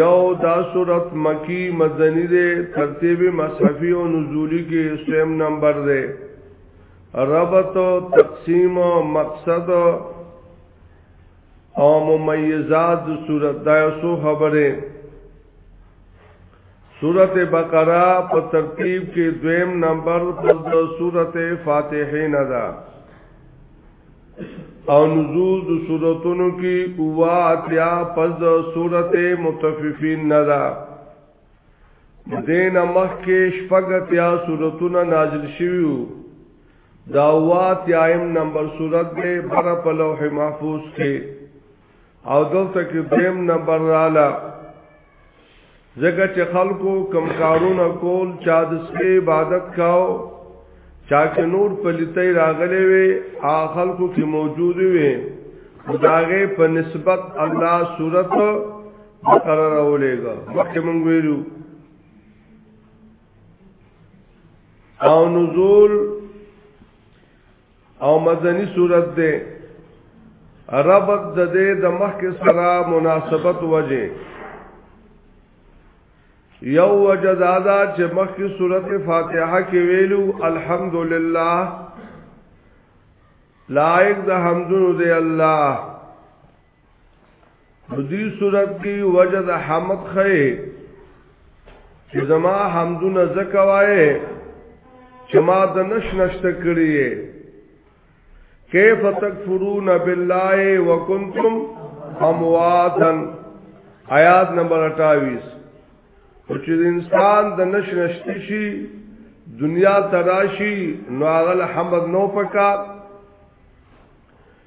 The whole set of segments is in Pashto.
یو دا صورت مکی مدنی دے ترتیب مصحفی و نزولی کی سیم نمبر دے ربط و تقسیم و مقصد و او ممیزات د صورت دا یو سو خبره صورت بقره په ترتیب کې دویم نمبر پر د صورت فاتحه نه ده او نزول د صورتونو کې اوا اتیا پس د صورت متففین ندا دین مخ کې شپږ اتیا صورتونه نازل شویو دا اوا اتیایم نمبر صورت به بر په لوح محفوظ کې او دلته کې دیم نمبر رااله ځکه چې خلکو کم کارونه کول چا د سپي عبادت کاو چا کې نور پلیتې راغلې وي ا خلکو کې موجود وي خداغه په نسبت الله صورت مقرر اولېګا مخکې مونږ ویلو او نزول او مدنی صورت دے ربط د دې د مخک سره مناسبت وجه یو وجه دادا چې مخک صورت فاتحه کې ویلو الحمدلله لائق د حمدونو دی الله نو دی صورت کی وجه د حمد خی چې زما حمدونه زکوایې چې ما د نش نشت کړی کیف تکفرون بالله وکنتم امواتا آیات نمبر 28 چې انسان د نش نشت شي دنیا تراشی نو هغه حمد نو پکا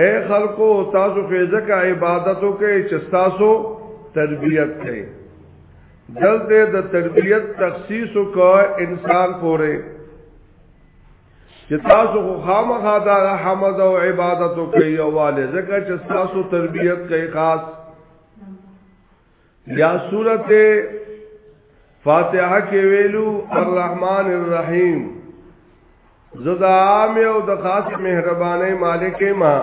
اے خلکو تاسو فیضه کا عبادتو کې چې تاسو تربیت کې دلته د تربیت تخصیص کو انسان پورې چې تاسو خو خامخا دا حمد او عبادتو کې یواله ځکه چې تاسو تربیت کې خاص یا سورت فاتحه کې ویلو الرحمن الرحیم زدا عام او د خاص مهرباني مالک ما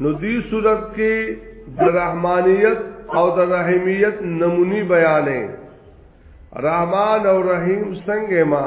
نو دې صورت کې د رحمانیت او د رحیمیت نمونی بیانې رحمان او رحیم څنګه ما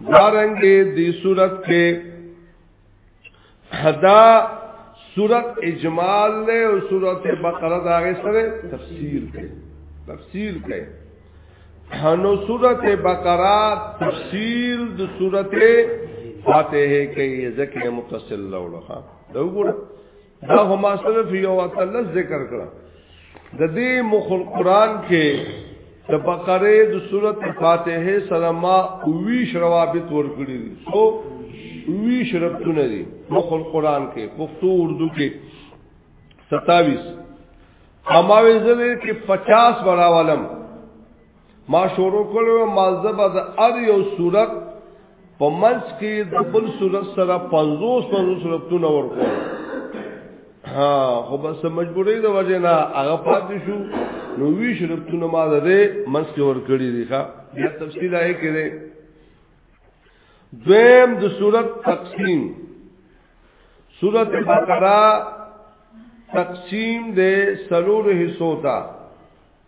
دارنګه دی صورت کې حدا صورت اجمال له او صورت بقره دا غي سره تفسیر کې تفسیر کې هنو صورت بقره تفسیر د صورت فاتحه کې ذکر متصل لوړه دا وګوره دا هم صرف یو اتل ذکر کړه د دې مخ القرآن کې د بقره د سورت فاتحه سره ما وی شروابط ورکړي دي سو وی شربتونه دي مخ القرآن کې پښتو اردو کې 27 اماوی زده کې 50 براوالم ما شروع کړو ما زبا د ار یو صورت په منځ کې د بل صورت سره 50 50 صورتونه ورکو ها خو بس مجبورې د وجه نه هغه پاتې شو نو وی صورتونه ما د منځ کې ورکړي دي ښا بیا تفصیل آئے کړي دویم د صورت تقسیم صورت بقره تقسیم دے سلور حصو تا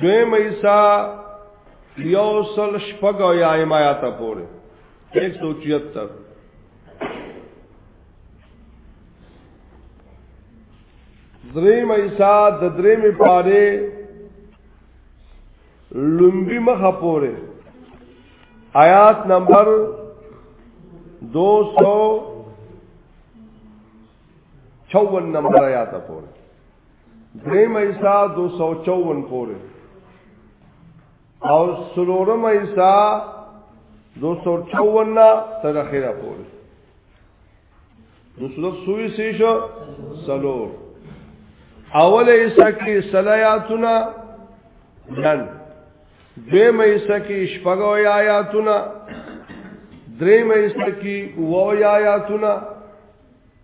دوی مېسا یو سل شپږ یا حمایت پورې 176 درې مېسا د درې مې پاره لومبي مخه پورې آیات نمبر 254 نمبر آیات پورې دریم ایسا دو سو چون پوری او سلورم ایسا دو سو چون نا تدخیره پوری نو سلور سوی سی شو سلور اول ایسا کی سلیاتونا نن دویم ایسا کی شپگو آیاتونا دریم ایسا کی وو آیاتونا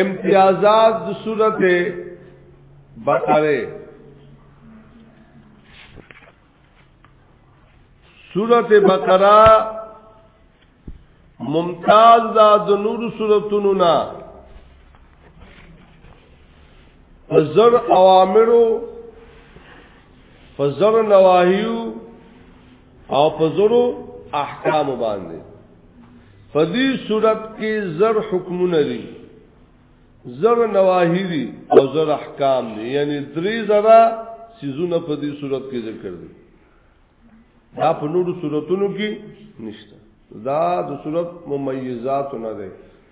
امتیازات د صورت بقره صورت بقره ممتاز دا د نور صورتونو نه فزر اوامرو فزر نواهیو او په زړو احکام باندې په دې صورت کې زر حکمونه دي زر نواهی دي او زر احکام دي یعنی درې زرا سيزونه په دې صورت کې ذکر دي دا په نورو صورتونو کې نشته دا د صورت ممیزات نه ده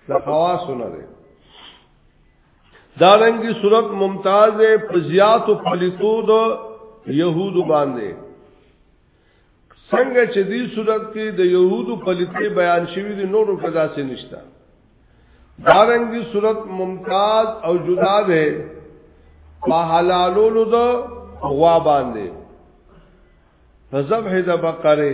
د خواص نه ده دارنګي صورت ممتاز په زیات او پلیتو د يهودو باندې څنګه چې دې صورت کې د يهودو پلیتې بیان شوی دي نورو کدا سي نشتا دارنګي صورت ممتاز او جدا ده په حلالولو د غوا باندې فذبح د بقره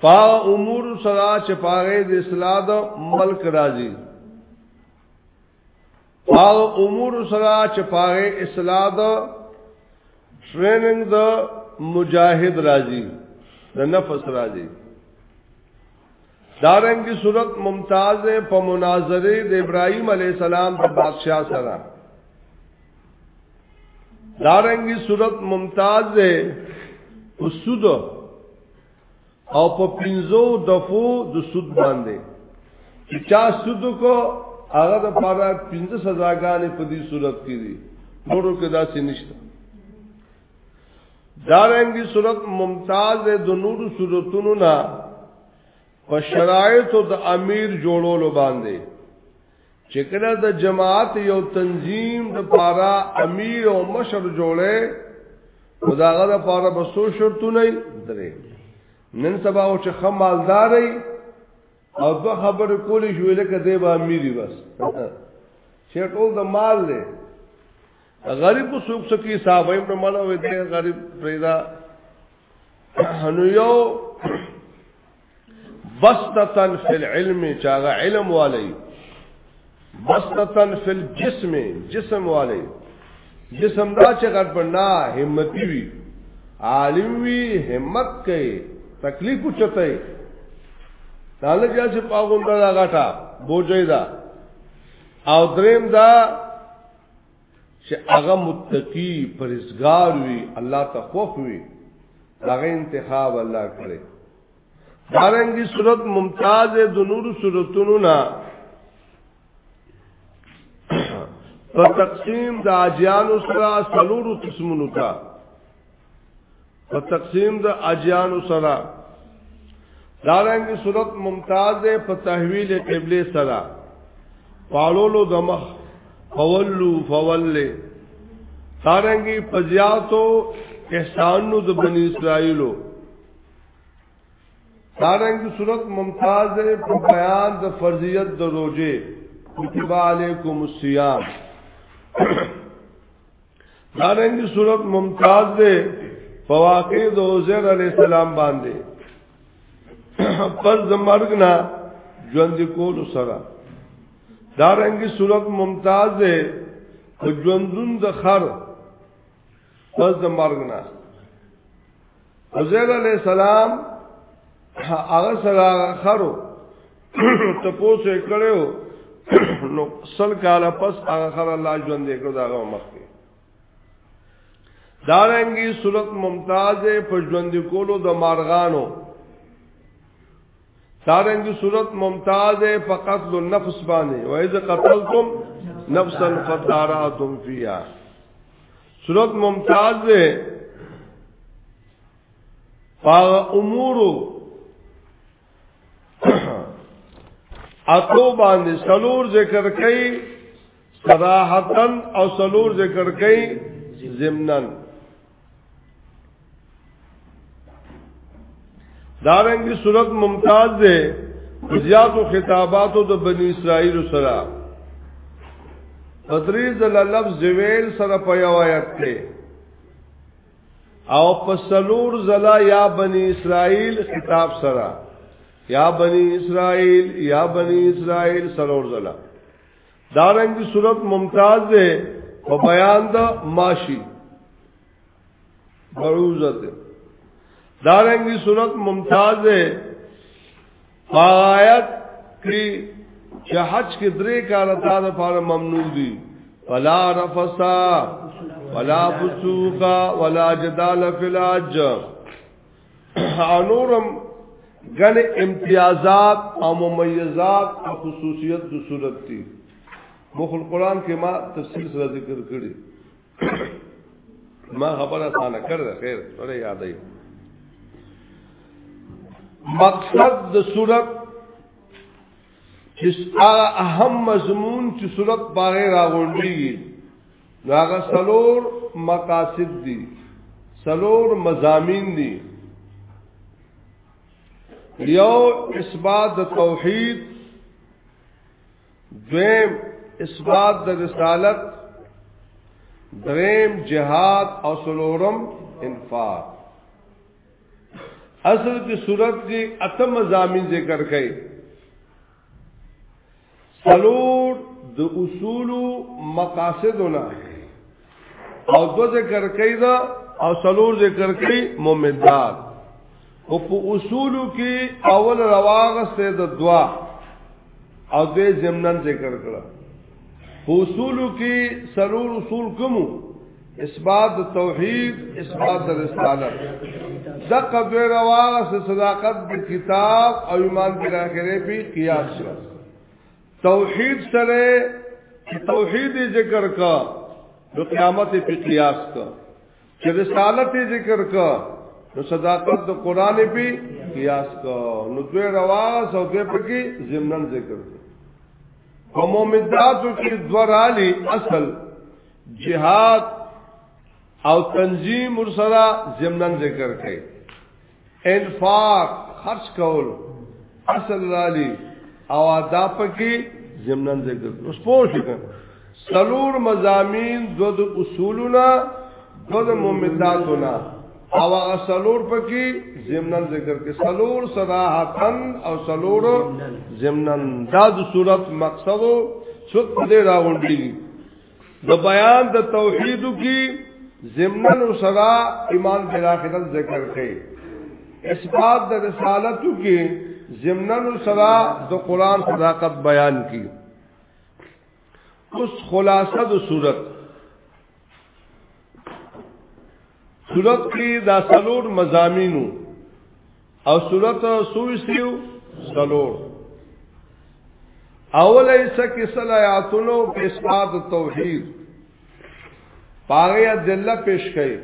پا امور سرا چپاغه د اصلاح د ملک راځي پا امور سرا چپاغه اصلاح د ټریننګ د مجاهد راځي د نفس راځي دارنګي صورت ممتاز په مناظره د ابراهيم عليه السلام د بادشاہ سره دارنګي صورت ممتاز ده اسود او په پنځو دفو د سود باندې چې چا سود کو هغه د پاره پنځه سزاګانې په دې صورت کې دي نورو کې دا څه نشته دارنګي صورت ممتاز د نورو صورتونو نه په شرایطو د امیر جوړولو باندې چې کله د جماعت یو تنظیم د پارا امیر او مشر جوړه خداغه د پارا به سو شرطونه درې نن سبا او چې خمالداري او دو خبر کولی شو لکه دی به امیری بس چې ټول د مال دی غریب سوک سکی صاحبای پر مال وې دی غریب پریدا هنو یو بسطتن فی العلم چاگا علم والی بسطتن فی الجسم جسم والی جسم دا چې غټ بنا همتی وی عالم وی همت کوي تکلیف چته داله جا چې پاغونډه دا غټه بوجي دا او دریم دا چې هغه متقی پرېزګار وي الله ته خوف وي هغه انتخاب الله کړی دارنګي صورت ممتاز د نور صورتونو نه په تقسیم د اجیانو سره سلورو قسمونو ته په تقسیم د اجیان سره دارنګ صورت ممتاز ده په تحویل قبله سره پالولو دمخ فولو فولله دارنګ په زیاتو احسانو د بنی اسرائیلو دارنګ صورت ممتاز ده په بیان د فرضیت د روزه کتب علیکم الصیام دارنګ صورت ممتاز ده په واقع د عزیر علی السلام باندې پر زمرګ نه ژوند کول سره دارنګ صورت ممتاز ده په ژوندون د خر پر زمرګ نه عزیر علیہ السلام هغه سره خرو ته پوسه کړو نو سل کال پس هغه خر الله ژوند دې کړو داغه مخ کې دارنګي صورت ممتاز په ژوند کولو د مارغانو دارنګي صورت ممتاز په قتل النفس باندې وایز قتلتم نفسا فداراتم فیها صورت ممتاز ده پا امورو اتو باندې سلور ذکر کئی صراحتن او سلور ذکر کئی زمنن دارنګي صورت ممتاز ده زیاتو خطاباتو د بنی اسرائیل سره پدری زل لفظ ویل سره په یو آیت کې او په سلور زلا یا بنی اسرائیل خطاب سره یا بنی اسرائیل یا بنی اسرائیل سلور زلا دارنګي صورت ممتاز ده په بیان د ماشی مروزه ده دارنګي صورت ممتاز ہے فایت کی چې حج کې درې کاله تا د پاره ممنوع دي فلا رفسا ولا فسوقا ولا جدال فی الحج انورم غن امتیازات او ممیزات او خصوصیت د صورت دي مخ القرآن کې ما تفصیل سره ذکر کړی ما خبر اسانه کړ خیر ولې یاد ای مقصد د صورت چې اهم مضمون چې صورت باغې راغونډي هغه سلور مقاصد دي سلور مزامین دي یو اثبات د توحید دویم اثبات د رسالت دریم جهاد او سلورم انفاق اصل کی صورت کی اتم مزامین ذکر کئی سلور د اصول مقاصدنا او دو ذکر کوي دا او سلور ذکر کوي ممدات او په اصول کې اول رواغ سه د دوا او دې زمنن ذکر کړه په اصول کې سلور اصول کومو اثبات توحید اثبات رسالت دقه دوی رواغ سه صداقت د کتاب او ایمان پر اخره په قیاس شوه توحید سره توحید ذکر کا نو قیامت په قیاس کا چې رسالت ذکر کا نو صداقت د قران په قیاس کا نو دوی رواس او دوی په کې ضمنن ذکر کا په مومداتو کې دورالی اصل جهاد او تنظیم ورسره ضمنن ذکر کړي انفاق خرج کول اصل رالی او ادا پکې زمنن ذکر اوس پوه شو سلور مزامین دو د اصولنا دو د ممتاتنا او هغه سلور پکې زمنن ذکر کې سلور صراحتن او سلور زمنن دا د صورت مقصد څوک دې راوړي د بیان د توحید کی ضمن او صدا ایمان پر اخرت ذکر کړي اثبات د رسالت کی ضمن او صدا د قران صداقت بیان کی اوس خلاصه د صورت صورت کې دا سلور مزامینو او صورت سویسیو سلور اول ایسا کې صلاحاتونو په اسقاط توحید پاره دله پیش کړي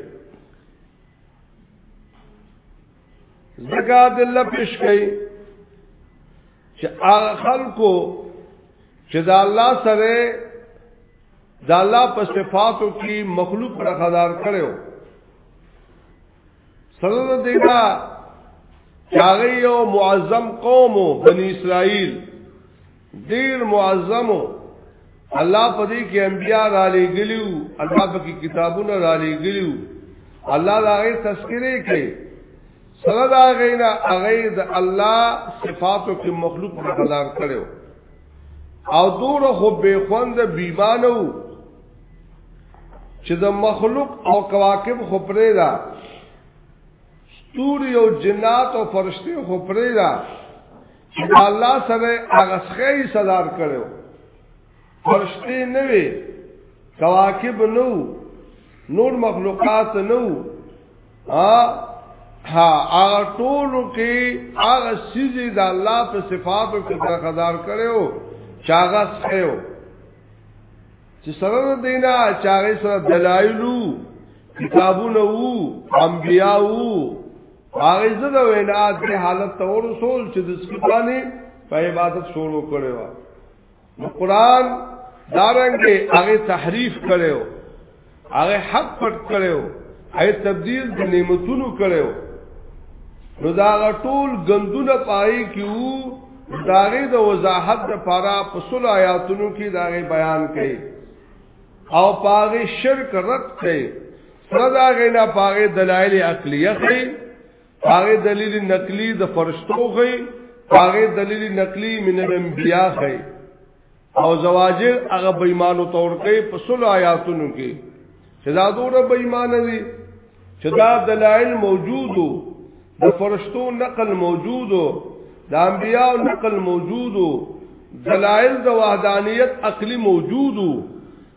زګا دل پیش کړي چې هغه خلکو چې دا الله سره دا الله په صفاتو کې مخلوق راخدار کړو سره دیګه چاغي او معظم قوم بني اسرائيل ډیر معظمو الله په دې کې انبیا را لېګلیو الله په کې کتابونه را لېګلیو الله دا غي تذکرې کوي سره دا غینا هغه د الله صفاتو کې مخلوق مقدار کړو او دور خو به خوند بیمانو چې د مخلوق او کواکب خو پرې دا ستوري او جنات او فرشتي خو پرې دا چې الله سره هغه څخه صدر کړو فرشتي نه وي کواکب نو نور مخلوقات نو ها ها هغه ټول کې هغه سيزي د الله په صفاتو کې برخدار کړو چاغه څخه چې سره دینا چاغه سره دلایلو کتابونه وو انبیاء وو هغه زه د وینا د حالت ته ورسول چې د سپانی په عبادت شروع کړي وا نو قران دارنګ هغه تحریف کړو هغه حق پټ کړو هغه تبديل د نعمتونو کړو نو دا ټول غندونه پای کیو داغه د وضاحت د پاره په سل آیاتونو کې داغه بیان کړي او پاغه شرک رد کړي سره دا غینا پاغه دلایل عقلیه خي پاغه دلیل نقلی د فرشتو خي پاغه دلیل نقلی من الانبیاء خي او زواجر هغه بېمانو تور کې په سل آیاتونو کې چې دا دور بېمان دي چې دا دلایل موجودو د فرشتو نقل موجودو د انبیاء نقل موجودو دلایل د وحدانیت عقلی موجودو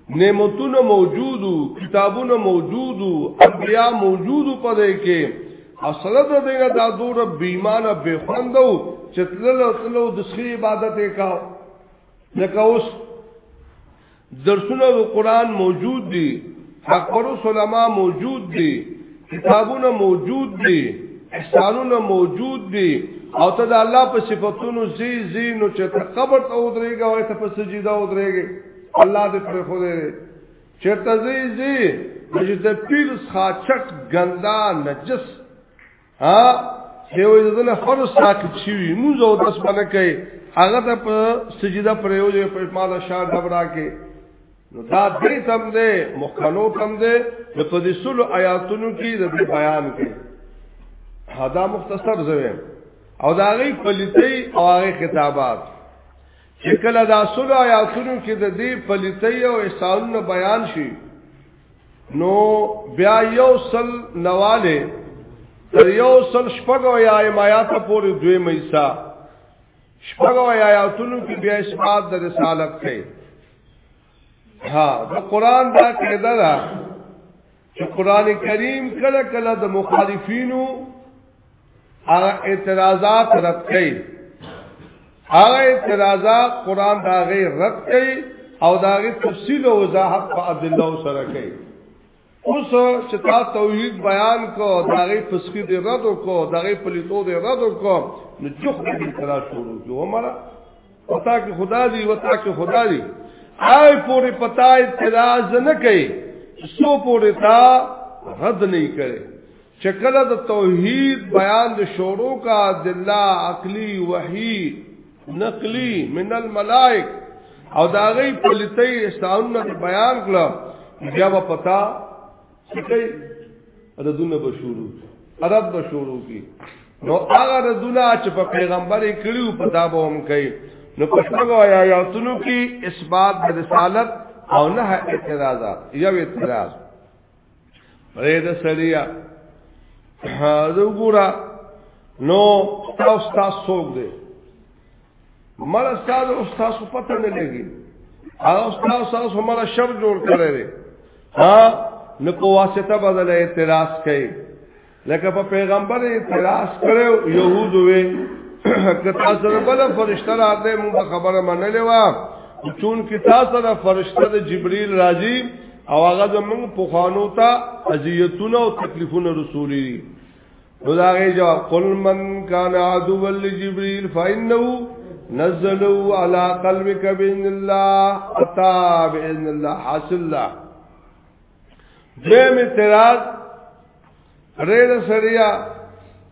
نعمتونه موجودو کتابونه موجودو انبیا موجودو په دې کې اصله د دینه دا دور بیمانه به خوندو چې تلل تلو د سری عبادت وکاو لکه اوس درسونه د قران موجود دي حق پر علماء موجود دي کتابونه موجود دي احسانونه موجود دي او ته د الله په صفاتونو زی زی نو چې قبر ته ودرېږي او ته په سجده ودرېږي الله دې پر خو دې چرته زی زی چې د پیر ښا چټ ګندا نجس ها یو ځل هر سات شي موږ او داس باندې کوي هغه د په سجده پر یو ځای په مال شاه دبرا کې نو دا دې تم دې مخکنو تم دې د په دې سلو آیاتونو کې د بیان کې هدا مختصر زویم او دا غي پلیتی او هغه خطابات چې کله دا سلو آیاتونو کې د دې پلیتۍ او احسانونو بیان شي نو بیا یو سل نواله تر یو سل شپږو یا آیات پورې دوی مېسا شپږو آیاتونو کې بیا اثبات د رسالت کوي ها د قران دا قاعده ده چې قران کریم کله کله د مخالفینو هغه اعتراضات رد کړي هغه اعتراضات قران دا غي رد کړي او دا غي تفصیل او وضاحت په عبد الله سره کوي اوس چې تا توحید بیان کو دا غي فسخي دې رد کو دا غي پلیتو دې رد کو نو چوخ دې ترا شروع جو مړه پتا کې خدا دی وتا کې خدا دی آی پوری پتا اعتراض نه کوي سو پوری تا رد نه کوي چکله د توحید بیان د شورو کا دلا عقلی وحی نقلی من الملائک او داغی پلیتی استعاون بیان کلا بیا با پتا سکه ردونه بشورو عرب بشورو کی نو هغه ردونه چې په پیغمبر کړیو په دا به هم کوي نو پښتنو یا یاتونو کی اثبات د رسالت او نه اعتراض یو اعتراض پرې د سړیا زه وګورم نو تاسو تاسو څوک دی مړ استاد او استاد په پته نه لګي هغه استاد سره همرا شر جوړ کړی دی ها نو په واسطه بدل اعتراض کوي لکه په پیغمبر اعتراض کړو يهود وې کتا سره بل فرشتہ راځي موږ خبره منلې وا چون کتا سره فرشتہ د جبريل راځي او هغه زمونږ په خوانو ته اذیتونه او تکلیفونه رسولي نو دا غي جواب قل من کان عدو لجبريل فانه نزلوا على قلبك باذن الله اتا باذن الله حاصل الله دیم اعتراض رید سریا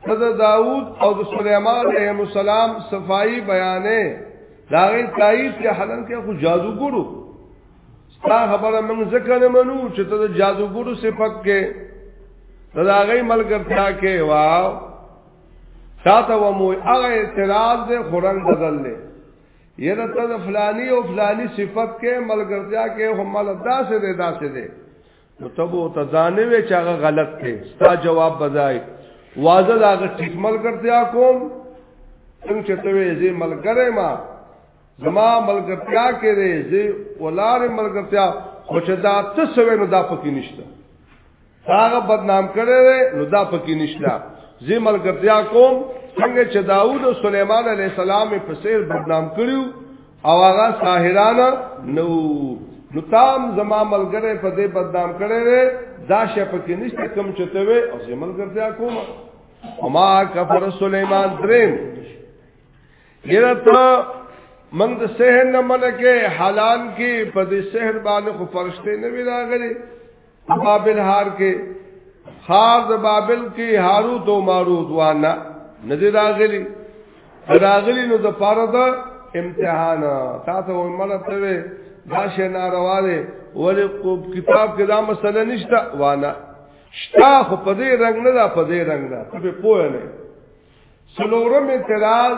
حضرت داود او د سليمان عليه السلام صفائی بیانې داغه تایید چې حالان کې خو جادوګرو ستا خبره موږ ځکه نه منو چې ته د جادوګرو صفت کې دا غي ملګرتیا کې واو ساته و مو هغه اعتراض دې خورن بدل لې یره ته فلانی او فلانی صفت کې ملګرتیا کې هم مل داسې دې داسې دې نو تبو ته ځانې وې چې هغه غلط دی ستا جواب بځای واځه دا ټیک ملګرتیا کوم څنګه چې ته یې زی ملګری ما زما ملګرتیا کې دی زی ولار ملګرتیا خو چې دا ته سوې نو دا پکې نشته هغه بدنام کړي نو دا پکې نشته زی ملګرتیا کوم څنګه چې داوود او سليمان عليه السلام په سیر بدنام کړیو او هغه ساحران نو نو تام زما ملګری په دې بدنام کړي وي دا شې پکې نشته کم چته وي او زما ملګرتیا کوم اما کفر سليمان دریم یره ته من د سحر نه ملکه حلال کې په دې سحر باندې خو فرشته نه وی راغلي بابل هار کې خار د بابل کې هاروت او ماروت وانا ندی راغلی راغلی نو د پاره د امتحان تاسو عمره ته وي دا شی ناروا دی ولې کتاب کې دا مسله نشته وانا شتا خو په دې رنگ نه دا په دې رنگ دا په پوهه نه سلورم اعتراض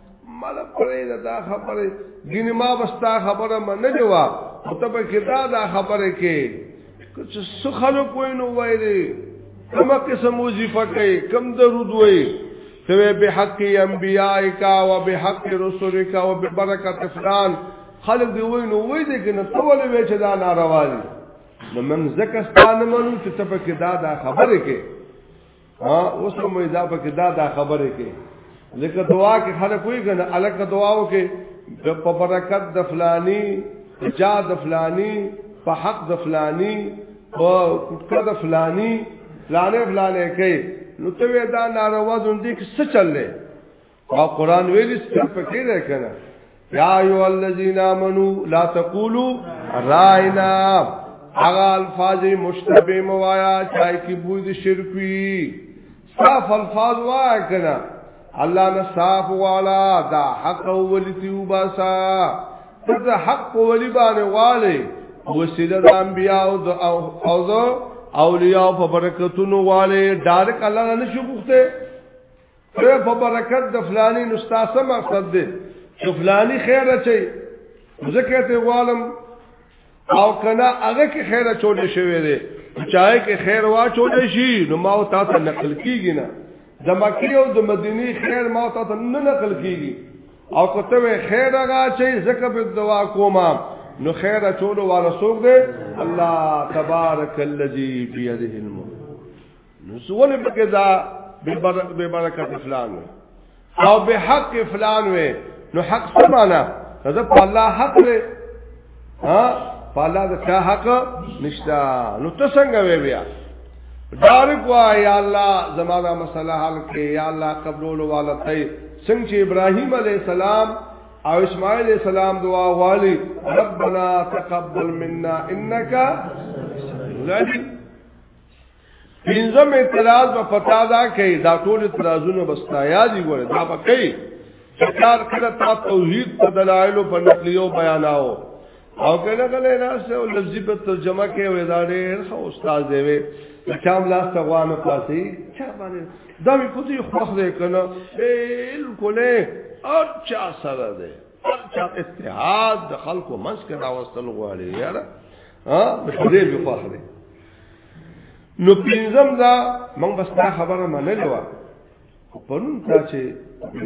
مله پرې دا, دا خبره ګینه ما بستا خبره منه جوا او ته په کدا دا خبره کې کچ سخلو کوی نو وای دی کما قسم وظیفه کوي کم درود وای ته به حق انبیاء کا او به حق رسول کا او به برکت فلان خلق دی وای نو وای دی کنه ته ولې وای چې دا ناروا دي نو من زکه ستانه منو چې ته په کدا دا خبره کې ها اوس مې دا پکې دا دا خبره کې لکه دعا کې خلک وي کنه الګ دعاو کې په برکت د فلانی جا د فلانی په حق د فلانی او کوټه د فلانی فلانه فلانه کې نو ته دا ناروا دي څه چللې او قران ویلي ستر پکې ده کنه یا ایو الذین آمنو لا تقولو راینا هغه الفاظ مشتبه موایا چای کی بوز شرک وی صاف الفاظ وایا کنه الله نه صاف والا دا حق ولتی وباسا ته حق ولی باندې والے وسیله د انبیاء او د اولیاء په برکتونو والے ډارک الله نه شو بوخته ته په برکت د فلانی نو ستاسو مقصد دی چې فلانی خیر اچي ځکه ته غوالم او کنا هغه کې خیر چولې شوی دی چاہے کې خیر وا چولې شي نو ما او تاسو نقل کیږي نه د مکی او د مدینی خیر ما او تاسو نه نقل کیږي او کته خیر هغه چې زکه په دوا کومه نو خیر چولو والا سوق دی الله تبارک الذی بیده الملک نو سوال پکې دا به برکت فلان وي او به حق فلان وي نو حق څه معنا دا په الله حق دی ها په الله د چا حق نشتا نو ته څنګه وې بیا دارک وا یا الله زمانہ مسله حل کې یا الله قبول والا ته څنګه چې ابراهيم عليه السلام او اسماعیل علیہ السلام دعا والی ربنا تقبل منا انك زادی پنځم اعتراض په پتا دا کوي دا ټول اعتراضونه بستا یاد دی ګوره دا پکې چکار کړه تا توحید په دلایل په نقلیو بیاناو او کله کله راځه او لفظي په ترجمه کې وې دا ډېر ښه استاد دی وې چام لاس ته غوانه پاسي چا باندې دا مې کوتي خوخ دی کنه بالکل او چا سره دی او چا اتحاد د خلکو منځ کې راوستل غواړي یاره ها دې به خوخ دی نو پینځم دا موږ بس دا خبره منلې و پرون تا چې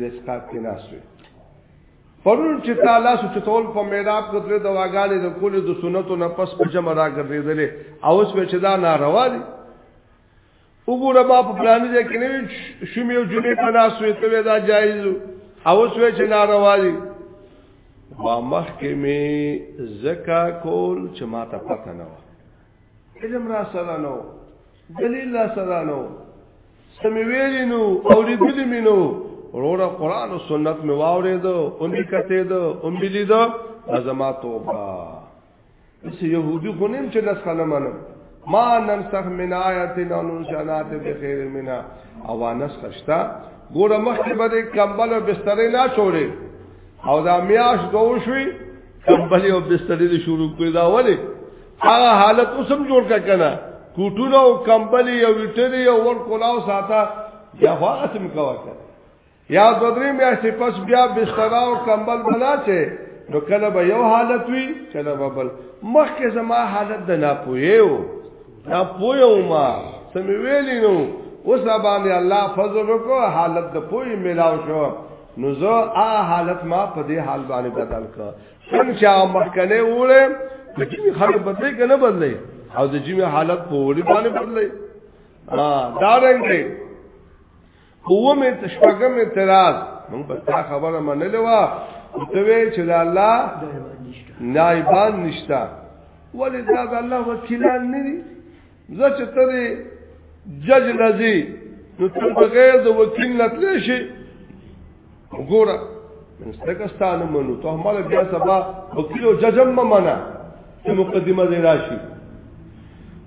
رسکات کې ناسوي پرون چې تعالی سو چې ټول په میراب کې درې دواګانې د کولې د سنتو نه پس په جمع راګرځېدلې او اوس به چې دا ناروا دي وګوره ما په پلانې ځای کې نه شومې او جمعې په ناسوي ته دا جایز او اوس به چې ناروا دي ما مخکې می زکا کول چې ما ته پته نه و علم را سره نو دلیل را سره نو سمې ویلې نو او لیدلې مې نو وروره قران او سنت مې واورېد او مې کته ده او مې لید زما توبه چې يهودي خو نیم چې لس خلک منم ما ننسخ من آیت او نشانات بخیر منا او نسخ شتا ګوره مخکې به کمبل او بسترې نه چورې او دا میاش دوه شوي کمبل او بسترې شروع کړې دا ولې هغه حالت اوسم جوړ کا کنه کوټونه او کمبلی او ویټری او ور کولاو ساته یا هغه سم کا وکړه یا د درې میاشتې پس بیا بستر او کمبل بنا چې نو کله به یو حالت وی کله به بل مخکې زما حالت د ناپوهیو ناپوهیو ما سم ویلی نو اوس باندې الله فضل وکړو حالت د پوی ملاو شو نو زه آ حالت ما په دې حال باندې بدل کړ څنګه چې مخکنه وړه د جمی خلک بدلې کنه بدلې او د جمی حالت په وړي باندې بدلې ها دا رنګه قومه تشپګم اعتراض موږ په تا خبره منلې وا ته وی چې الله نایبان نشتا ولې دا الله وکیلان نه دي زه چې ته دې جج لذي نو ته بغیر د وکیل نه تلې شي وګوره مستکستانه منو ته مال بیا سبا وکیل او جج هم منه چې مقدمه دې راشي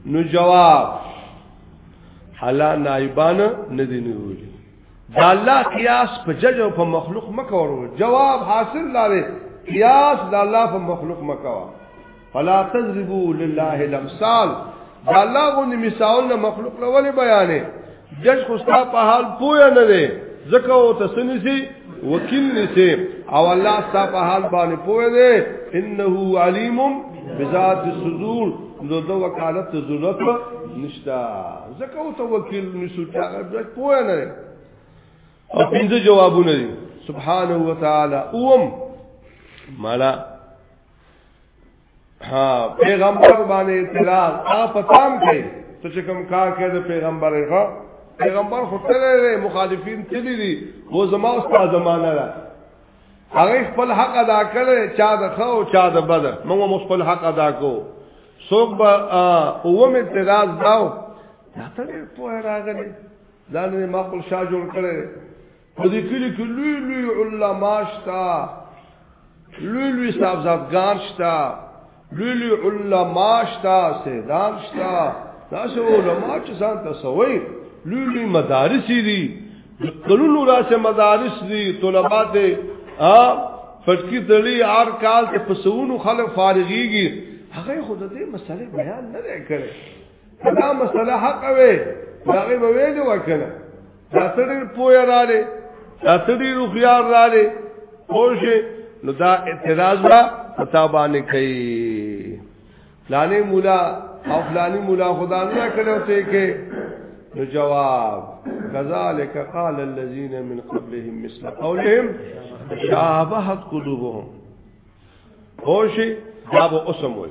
نو جواب حالا نایبان نه دي نیولي دا الله قیاس په جج او په مخلوق مکو جواب حاصل لاره قیاس د الله په مخلوق مکو فلا تضربوا لله الامثال دا الله غوندې مثال نه مخلوق له ولې بیانې جج خو ستا په حال پوه نه دی ځکه او تسنی سي وکیل نسی او الله ستا په حال باندې پوه دی انه علیم بذات الصدور نو د وکالت ضرورت نشتا ځکه او ته وکیل نسو چې هغه پوه نه دی او پنځه جوابونه دي سبحانه وتعالى اوم مالا ها پیغمبر باندې اعتراض هغه پتام کوي ته چې کوم کار کوي د پیغمبر هغه پیغمبر خو تللی مخالفین تللی دي و زما او ستا زمانه ده هغه خپل حق ادا کړي چا د خو او چا د بد موږ مو خپل حق ادا کو څوک به اوم اعتراض داو دا ته په راغلی ځان یې ما خپل شاه جوړ کړي په دې کلی کې لوی لوی علما شتا لوی لوی صاحبزادګان شتا لوی لوی علما شتا سیدان شتا دا څه علما چې ځان ته سوي لوی لوی مدارس دي کلونو راسه مدارس دي طلبه دي ا پټکی تړي ار کال ته پسونو خلک فارغيږي هغه خود دې مسله بیان نه کړي دا مسله حق وي دا غي به ویلو وکړه دا سړي پویا رااله دا سړي روخيار رااله خوشي نو دا اعتراض را تابانه کوي فلاني مولا او فلاني مولا خدا نه کړو ته کې نو جواب كذلك قال الذين من قبلهم مثل قولهم شابهت قلوبهم خوشي دا به اوسم وي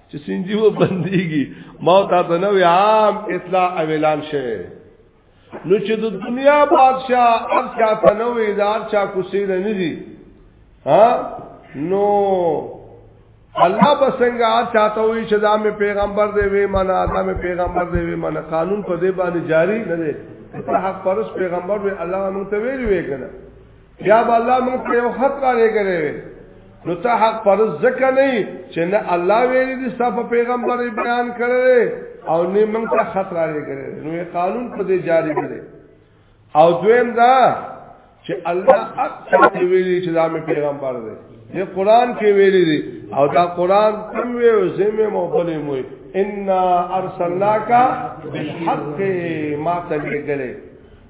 چې سیندی و بنديږي ما تا ته نو عام اطلاع او اعلان شوه نو چې د دنیا بادشاہ هر چا ته نو ادار چا کوسي نه دي ها نو الله بسنګ آ چاته وي چې دا مې پیغمبر دی وی منا دا مې پیغمبر دی وی منا قانون په دې باندې جاری نه دی حق پرس پیغمبر وی الله نو ته ویل وی کنه یا به الله موږ په یو حق را لګرې نو ته حق پر ځکه نه چې نه الله ویلي دي صاحب پیغمبر بیان کړي او نه موږ ته خط را لګرې نو قانون په دې جاری کړي او دویم دا چې الله حق ته ویلي چې دا مې پیغمبر دی دې قران کې ویلي دي او دا قران تم وی او زمه مو بلې مو ان ارسلناک بالحق ما تلګلې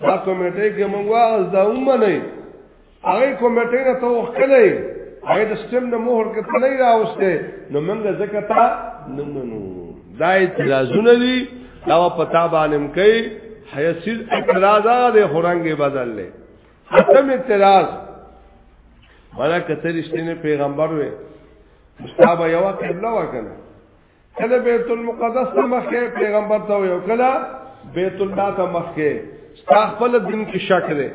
دا کمیټه کې موږ واز دا ومنه هغه کمیټه نه توخلې هغه د سټیم نه مهر کې پلي راوسته نو موږ ځکه تا نه منو دا اعتراضونه دي دا پتا باندې کوي حیثیت اعتراضات خورنګ بدل لې ختم اعتراض مله کترشتنه پیغمبر وې مستابه یو قبله وکنه کله بیت المقدس ته مخه پیغمبر ته یو کله بیت الله ته مخه ستا خپل دین کې شک دی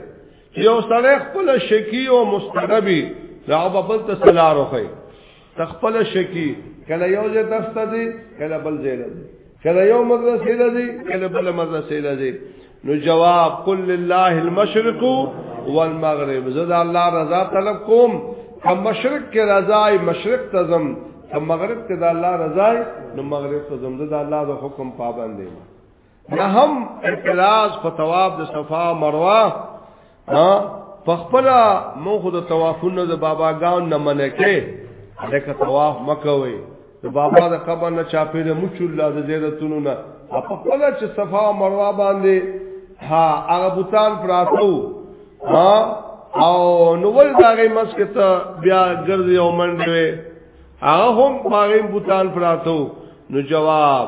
یو سره خپل شکی او مستربی دا بل ته سلام وکي تخپل شکی کله یو ځای درس ته دی کله بل ځای دی کله یو مدرسې لذي کله بل مدرسې لذي نو جواب قل لله المشرق والمغرب زدا الله رضا طلب کوم کم مشرق کې رضای مشرق تزم کم مغرب کې دا الله رضای نو مغرب تزم زدا الله د حکم پابند دی نه هم اعتراض په ثواب د صفا مروه ها پخپلا مو خود توافونه د باباګان نه منکه لکه طواف مکوي د بابا د قبر نه چاپیره مچول لا د زیارتونو نه په خپل چې صفا او مروه باندې ها هغه بوتان پراتو ها او نو ول داغه مسکه ته بیا ګرځي او منډه هغه هم باغې بوتان پراتو نو جواب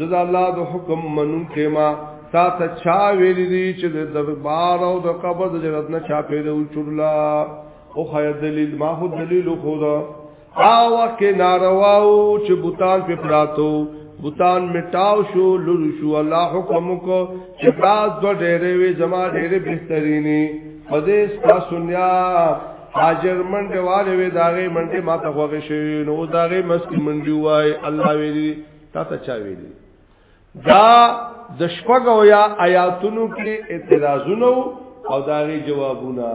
زدا الله د حکم منون کما تا ته چا ویل دي چې د دربار او د قبر د جنت نه چا پیدا و چورلا او خیر دلیل ما هو دلیل خو دا او کې نارواو چې بوتان په پراتو بوتان مټاو شو لور شو الله حکم کو چې باز دو ډېرې وي زما ډېرې بهتريني پدې ستا سنیا حاجر منډه والے وی داغه منډه ما ته خوښ شي نو داغه مست منډي وای الله وی تا ته چا ویلي دا د شپږو یا آیاتونو کې اعتراضونه او داغي جوابونه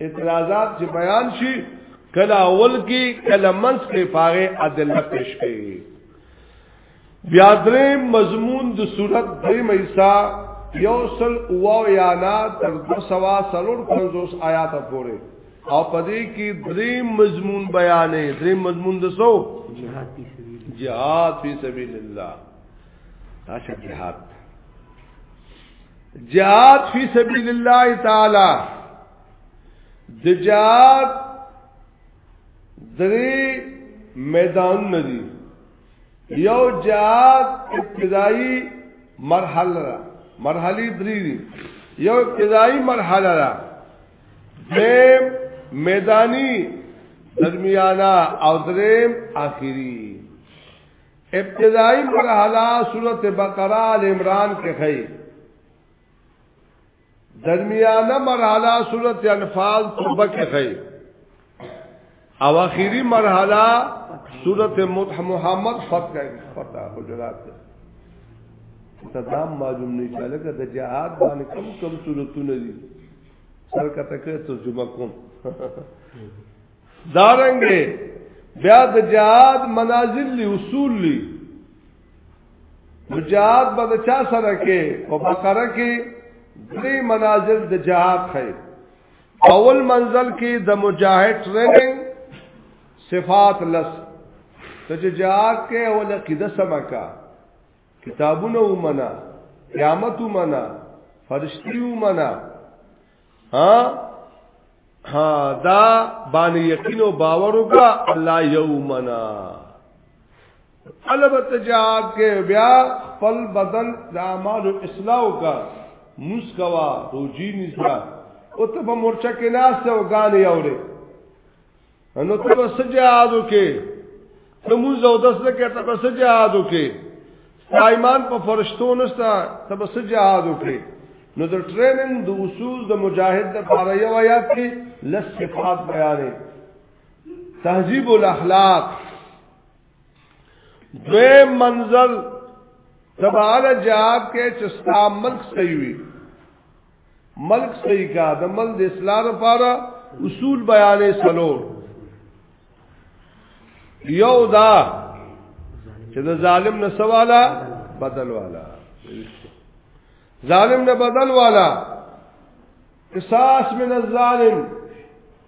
اعتراضات چې بیان شي کله اول کې کله منځ کې پاره ادله پیش کړي بیا درې مضمون د صورت درې مېسا یوصل او یا نا تر 200 سلور 50 آیات پورې او پدې کې درې مضمون بیانې درې مضمون د سو جهاد فی سبیل الله جهاد فی سبیل الله تاسو جهاد جهاد فی سبیل الله تعالی د جهاد درې میدان ندي یو جهاد ابتدایي مرحله مرحله درې یو ابتدایي مرحله دیم میدانی درمیانا او دریم آخری ابتدائی مرحلہ سورت بقرہ آل عمران کے خیر درمیانه مرحله سورت انفال توبه کې خي او اخیری مرحله سورت محمد فتح فتح حجرات تدام معلوم نه چې لکه د جهاد باندې کم کم سورتونه دي سر کا تکه ترجمه کوم دارنګه بیا د جهاد منازل لی اصول لی نو جهاد به د چا سره کې او بقره کې درې منازل د جهاد خیر اول منزل کې د مجاهد ټریننګ صفات لس ته چې جهاد کې او عقیده سمکا کتابونه ومنه قیامت ومنه فرشتي ومنه ها ها دا باندې یقین او باور وکړه الله یو منا طلبت جهاد کې بیا خپل بدن د اعمال اصلاح کا مسکوا روجی نسا او ته په مورچه کې ناس او غانې اورې نو ته په سجادو کې ته موږ او داس نه کې ته په سجادو کې ایمان په فرشتو نشتا ته په سجادو کې نو د ټریننګ د اصول د مجاهد د پاره یو آیات کې لس صفات بیانې تهذیب الاخلاق دوی منزل تبعال جهاد کې چې ستا ملک صحیح وي ملک صحیح کا د مل د اصلاح لپاره اصول بیانې سلور یو دا چې د ظالم نه سوالا بدل والا ظالم نه بدل والا قصاص من الظالم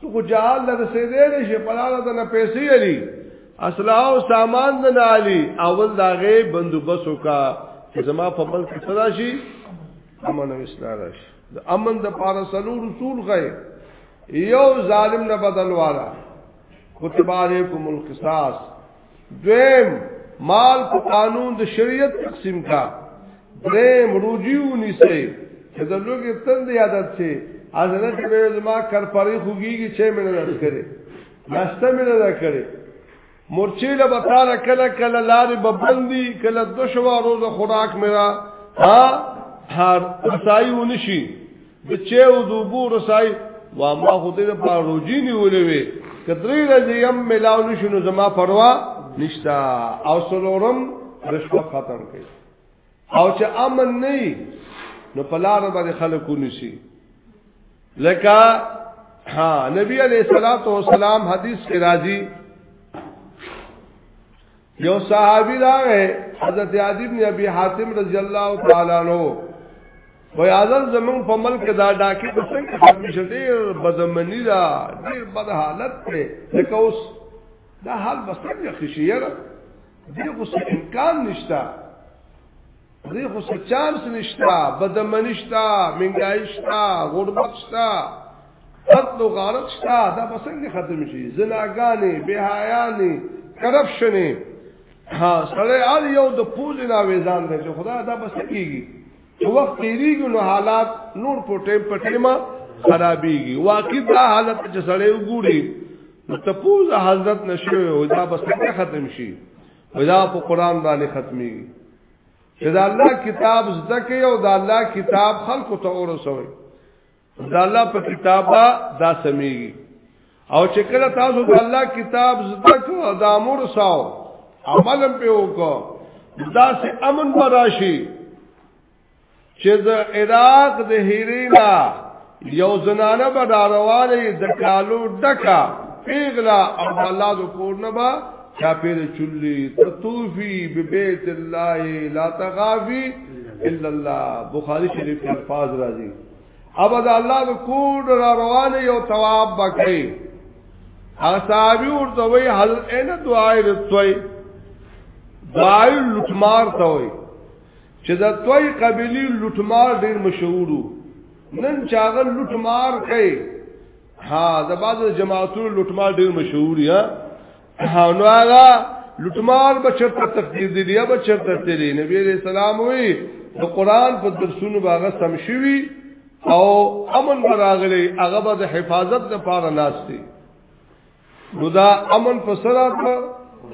څو خو جهال د رسیدې نشي په لاله د نه پیسې علي اصله او سامان د نه علي اول دا غي بندوبس وکا چې زما په ملک صدا شي امن او اصلاح راشي د امن د پاره سلو رسول غي یو ظالم نه بدل والا کتب علیکم القصاص دویم مال په قانون د شریعت تقسیم کا دریم رجوع نیسه چې د لوګي تند عادت شي حضرت به زما کر پرې خوږیږي چې مې نه کړې ناشته مې نه کړې مرچی له بطاره کله کله لارې ببندي کله دوشوا روزه خوراک میرا ها هر سایو نشي بچې او د اوبو رسای وا ما خو دې په روجي نیولې وي کترې راځي يم ملاو نشونو زما پروا نشتا او سلورم رشوت ختم کړي او چې امن نه نو پلار باندې خلکو نشي لکه ها نبی علیہ الصلوۃ والسلام حدیث کې راځي یو صحابي راغی حضرت عادی بن ابي حاتم رضی الله تعالی عنہ وای اعظم زمون په ملک دا ډاکې په څنګه ختم شدي بدمنی دا ډیر بد حالت دی لکه اوس دا حال بسنګ خشیره دغه څه امکان نشته دې خو څه چانس نشتا بدمنشتا منګایشتا غربتشتا قتل و غارت شتا دا بسنگ ختم شي زناګانې بهایانې کرپشنې ها سره ال یو د پوز نه وېزان دی چې خدا دا بس کیږي چې وخت تیریږي نو حالات نور په ټیم په ټیمه خرابېږي واقعي دا حالت چې سره وګوري نو ته پوز حضرت نشوي او دا بس ختم شي ودا په قران باندې ختميږي چې دا الله کتاب زده کوي او دا الله کتاب خلکو ته ورسوي دا الله په کتاب دا سميږي او چې کله تاسو دا الله کتاب زده کوئ او دا امر ساو عمل په وکړه دا سه امن براشي چې د عراق د هیرینا یو زنانه به روانه د کالو ډکا پیغلا او الله د کور نه با چا پیر چلی تطوفی ببیت الله لا تغافی الا الله بخاری شریف کې الفاظ راځي ابا د الله د کور را روانه یو ثواب بکړي اصحابي ورته وی حل ان دعای رسوي دعای لټمار ته وی چې د توي قبيلي لوټمار ډیر مشهورو نن چاغل لوټمار کوي ها د بعض جماعتونو لوټمار ډیر مشهور یا ها نو هغه لوټمار به چرته تقدیر دی یا به چرته تیری نبی علیہ السلام وی د قران په درسونو باغ سم شوی او امن براغلی هغه به د حفاظت لپاره ناشته نو دا امن په سره ته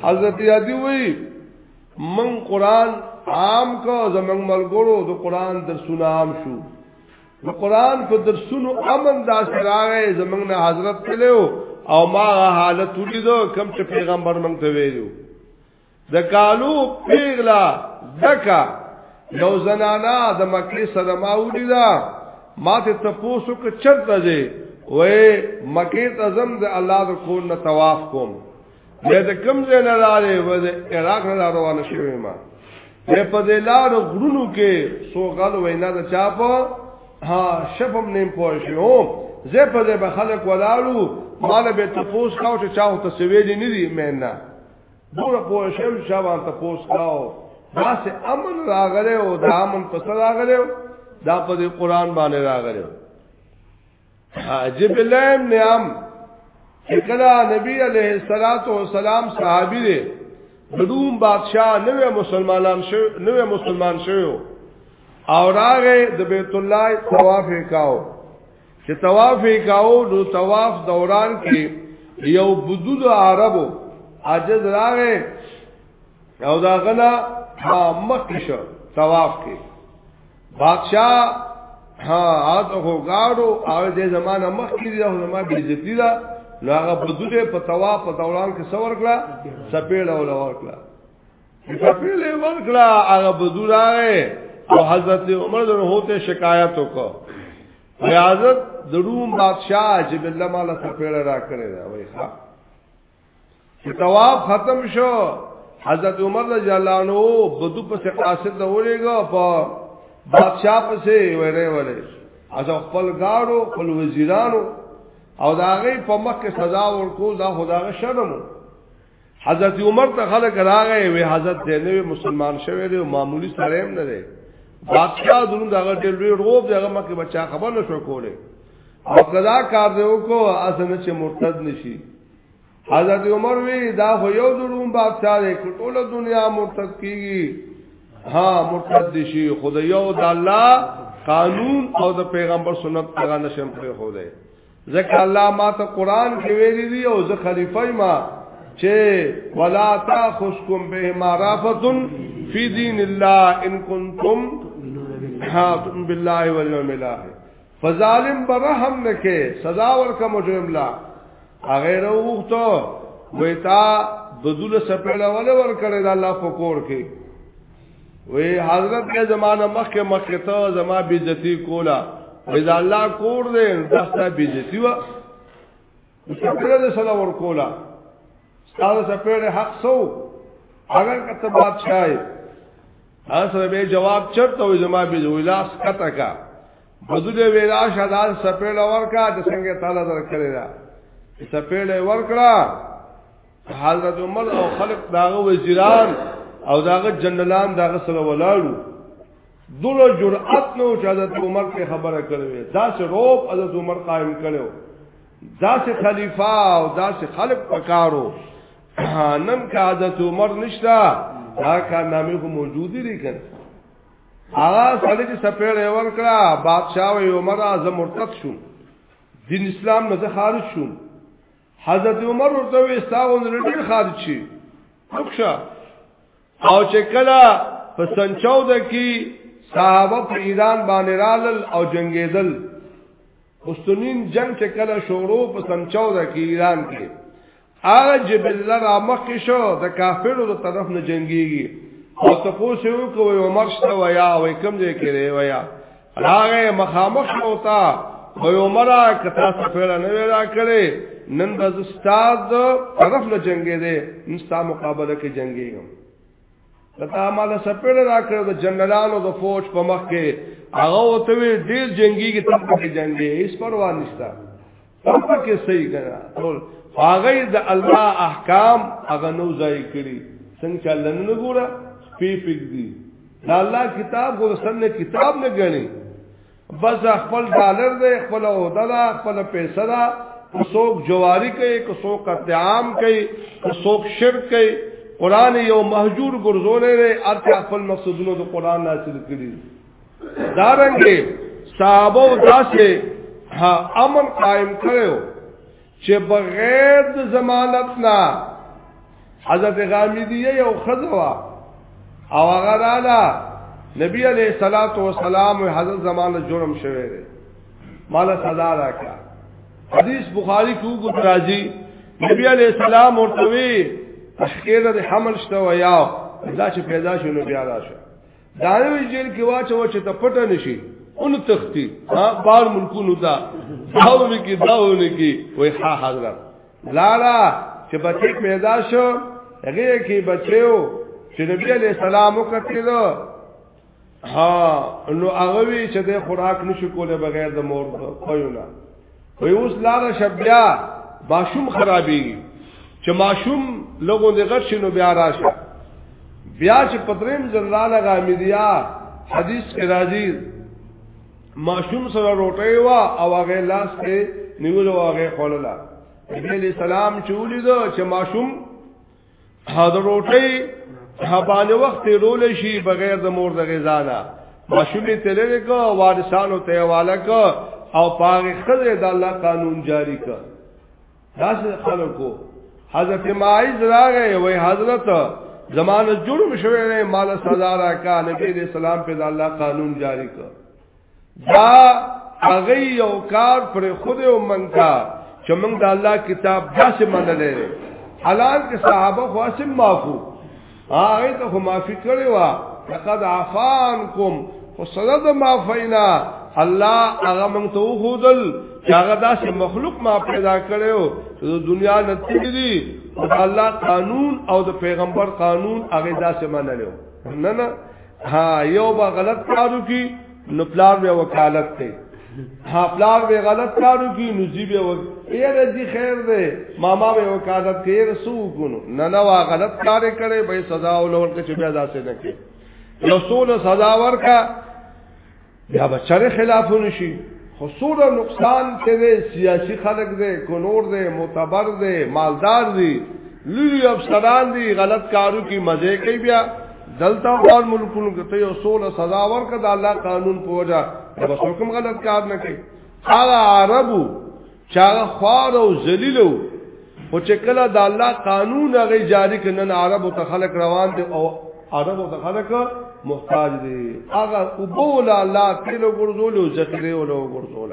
حضرت یادی وی من قران عام کو زمنګ ملګرو د قران درسونه عام شو د قران په درسونو امن دا سراغه زمنګ نه حضرت تلو او ما حالت ولیدو کم چې پیغمبر مونږ ته ویلو د کالو پیغلا دکا یو زنانا د مکه سره ما وډیلا ما ته تاسو کو چرته دی وې مکه ته زم د الله د کور نه طواف کوم مې د کم ځای نه لارې و د عراق نه روان شوم ما مې په دې لار غرونو کې سو غل وینا د چاپ ها شپم نیم پوه شو زه په دې بخلک ولاړو مال به تاسو کو چې چاو ته سوي دي نه دي مې نه نور په شم شوان ته پوس کاو دا سه امن راغله او دا امن پس راغله دا په قرآن باندې راغله عجب لهم نعم کلا نبی علیہ الصلات والسلام صحابی دے روم بادشاہ نوې مسلمانان شو نوې مسلمان شو او راغه د بیت الله طواف وکاو چې طواف یې کاو نو طواف دوران کې یو بدود عربو عجز راغې او دا غلا مخ شو طواف کې بادشاہ ها هغه هو گاډو او د زمانه مخ کې دی او زمانه بیزتی دا نو هغه بدود په طواف په دوران کې څور کړه سپېړه او لور کړه ټپی له ورکړه هغه بدو راغې او حضرت عمر دغه هوته شکایت وکړ ریاضت د روم بادشاہ چې بل مال ته پیړه را کړی دا وای ښا چې تواب ختم شو حضرت عمر رضی الله عنه بدو په قاصد ته ورېګو په بادشاہ پسې وره وره از خپل گاړو خپل وزیرانو او داغه په مخ کې سزا ورکول دا خدای شرمو حضرت عمر ته خلک راغی وی حضرت زینوی مسلمان شوی دی او معمولی سره هم نه دی بادشاہ دونو دغه ډېر لوی روب دغه مکه بچا خبر نه شو کوله او کدا کار دی وکړو اسنه چې مرتد نشي حضرت عمر وی دا هو یو دروم بادشاہ دی ټول دنیا مرتد کیږي ها مرتد شي خدای یو د الله قانون او د پیغمبر سنت هغه نشم پرې خو دی ځکه الله ما ته قران کې ویلي دی او زه خلیفہ ما چې ولا تاخذكم به معرفه فی دین الله ان کنتم حاتم بالله والیوم الاخر فظالم برحم نکه سزا ورکه مجرم لا غیر وغوښتو ویتا بدل سپړه ول ور کړی د الله په کور کې وی حضرت کې زمانه مخکې مخکې ته زما بیزتی کولا اذا الله کور دې داستا بیزتی وا سپېړه دې سلام ور کولا ستاسو سپېړه حق سو اگر کته بادشاہ اصل به جواب چرته وي زما به ویلاس کته کا بدله ویلا شادان سپېړه ورکا د څنګه تعالی درکړی دا سپېړه ورکړه حضرت عمر او خلق داغه وزیران او داغه جنرالان داغه سره ولاړو دوله جرأت نو چې حضرت عمر په خبره کړې دا چې روب حضرت عمر قائم کړو دا چې خلیفہ او دا چې خلق پکارو نن کا حضرت عمر نشتا دا کارنامه خو موجودی دي کنه هغه سړی چې سپېړ ور کړه بادشاہ و عمر اعظم مرتد شو دین اسلام نه خارج شو حضرت عمر ورته وی ساغون ډیر خارج شي وکشه او چې کله په سن 14 کې صحابه په ایران باندې رالل او جنگیدل مستنین جنگ چې کله شروع په سن 14 کې ایران کې هغه جبل الله را مخ شو د کافرو د طرف نه جنگيږي او تاسو یو کوی عمر شته ویا او کم ځای کې ویا راغه مخامخ شوتا خو عمره کتا سفیره نه ویرا کړي نن د استاد طرف نه جنگي دي نستا مقابله کې جنگي هم کتا مال سفیره را کړو د جنرالانو د فوج په مخ کې هغه وته ډیر جنگي کې تم کې جنگي هیڅ پروا نشتا په کې صحیح کړه ټول هغه د الله احکام هغه نو ځای کړی څنګه چې الله نه ګوره پی پک دی دا الله کتاب کو سن نه کتاب نه غني بس خپل ډالر دی خپل عہده دا خپل پیسې دا کوڅوک جواری کوي کوڅوک قتل عام کوي کوڅوک شرک کوي قران یو مهجور ګرځولې دی ارته خپل مقصدونو د قران نازل کړی دارنګه صحابه داسې امن قائم کړو چې بغیر د ضمانت نه حضرت غامدیه یو خزوا او هغه رااله نبی علیہ الصلات والسلام حضرت زمانه جرم شوه دی مال سزا راکا حدیث بخاری کو ګو راځي نبی علیہ السلام ورته وی تشکیل د حمل شته ویا دا چې پیدا شونه بیا راشه دایو جیل کې واچو چې ته پټه نشي اون تختی ها بار ملکونو دا داونه کې داونه کې وای ها حاضر لالا چې بچی پیدا شو هغه کې بچیو چې نبی علی السلام وکړل ها نو هغه وی چې د خوراک نشو کوله بغیر د مور په یونه وې اوس لار شبیا ماشوم خرابېږي چې ماشوم لګو دې غټ شنو بیا راشه بیا چې پدریم زلاله غامیدیا حدیث کې راځي ماشوم سره روټي وا او هغه لاس کې نیول او هغه خوللا نبی علیہ السلام چولی دو چې ماشوم هدا روټي هباله وخت رول شي بغیر د مور د غذا نه ماشومې تلل کو وارثانو ته حواله کو او پاغه خزه د الله قانون جاری کو داس خلکو حضرت ماعز راغې وای حضرت زمانه جرم شوه مال سزا را کا نبی دې سلام په الله قانون جاری کو دا هغه یو کار پر خود او منکا چې موږ د الله کتاب داسې منلې حلال کې صحابه خو اسم معفو هغه ته خو معافي کړی و لقد عفانکم فصدد معفینا الله هغه موږ ته وخدل چې هغه داسې مخلوق ما پیدا کړو چې د دنیا نتیجه دي الله قانون او د پیغمبر قانون هغه داسې منلو نه نه ها یو با غلط کارو کی نو پلار به وکالت ته ها پلار به غلط کارو کی نو زی به وک اے رضی خیر دے ماما به وکالت کې رسو کو نه نه وا غلط کار کړي به سزا او لور کې چې بیا داسې نه کې یو سول سزا ورکا بیا به چره خلاف نشي خو سوره نقصان ته دی سیاسي خلک دی کونور دی معتبر دی مالدار دی لوی افسران دی غلط کارو کی مزه کوي بیا دلته اور ملکونو کې ته یو سوله سزا ورکړه د الله قانون په وجه بس حکم غلط کار نه کوي هغه عربو چاغه خوار او ذلیلو او چې کله د الله قانون هغه جاری کنن عرب او تخلق روان دي او عرب او تخلق محتاج دي هغه وبول الله تل ګرځول او ذخیره ول ګرځول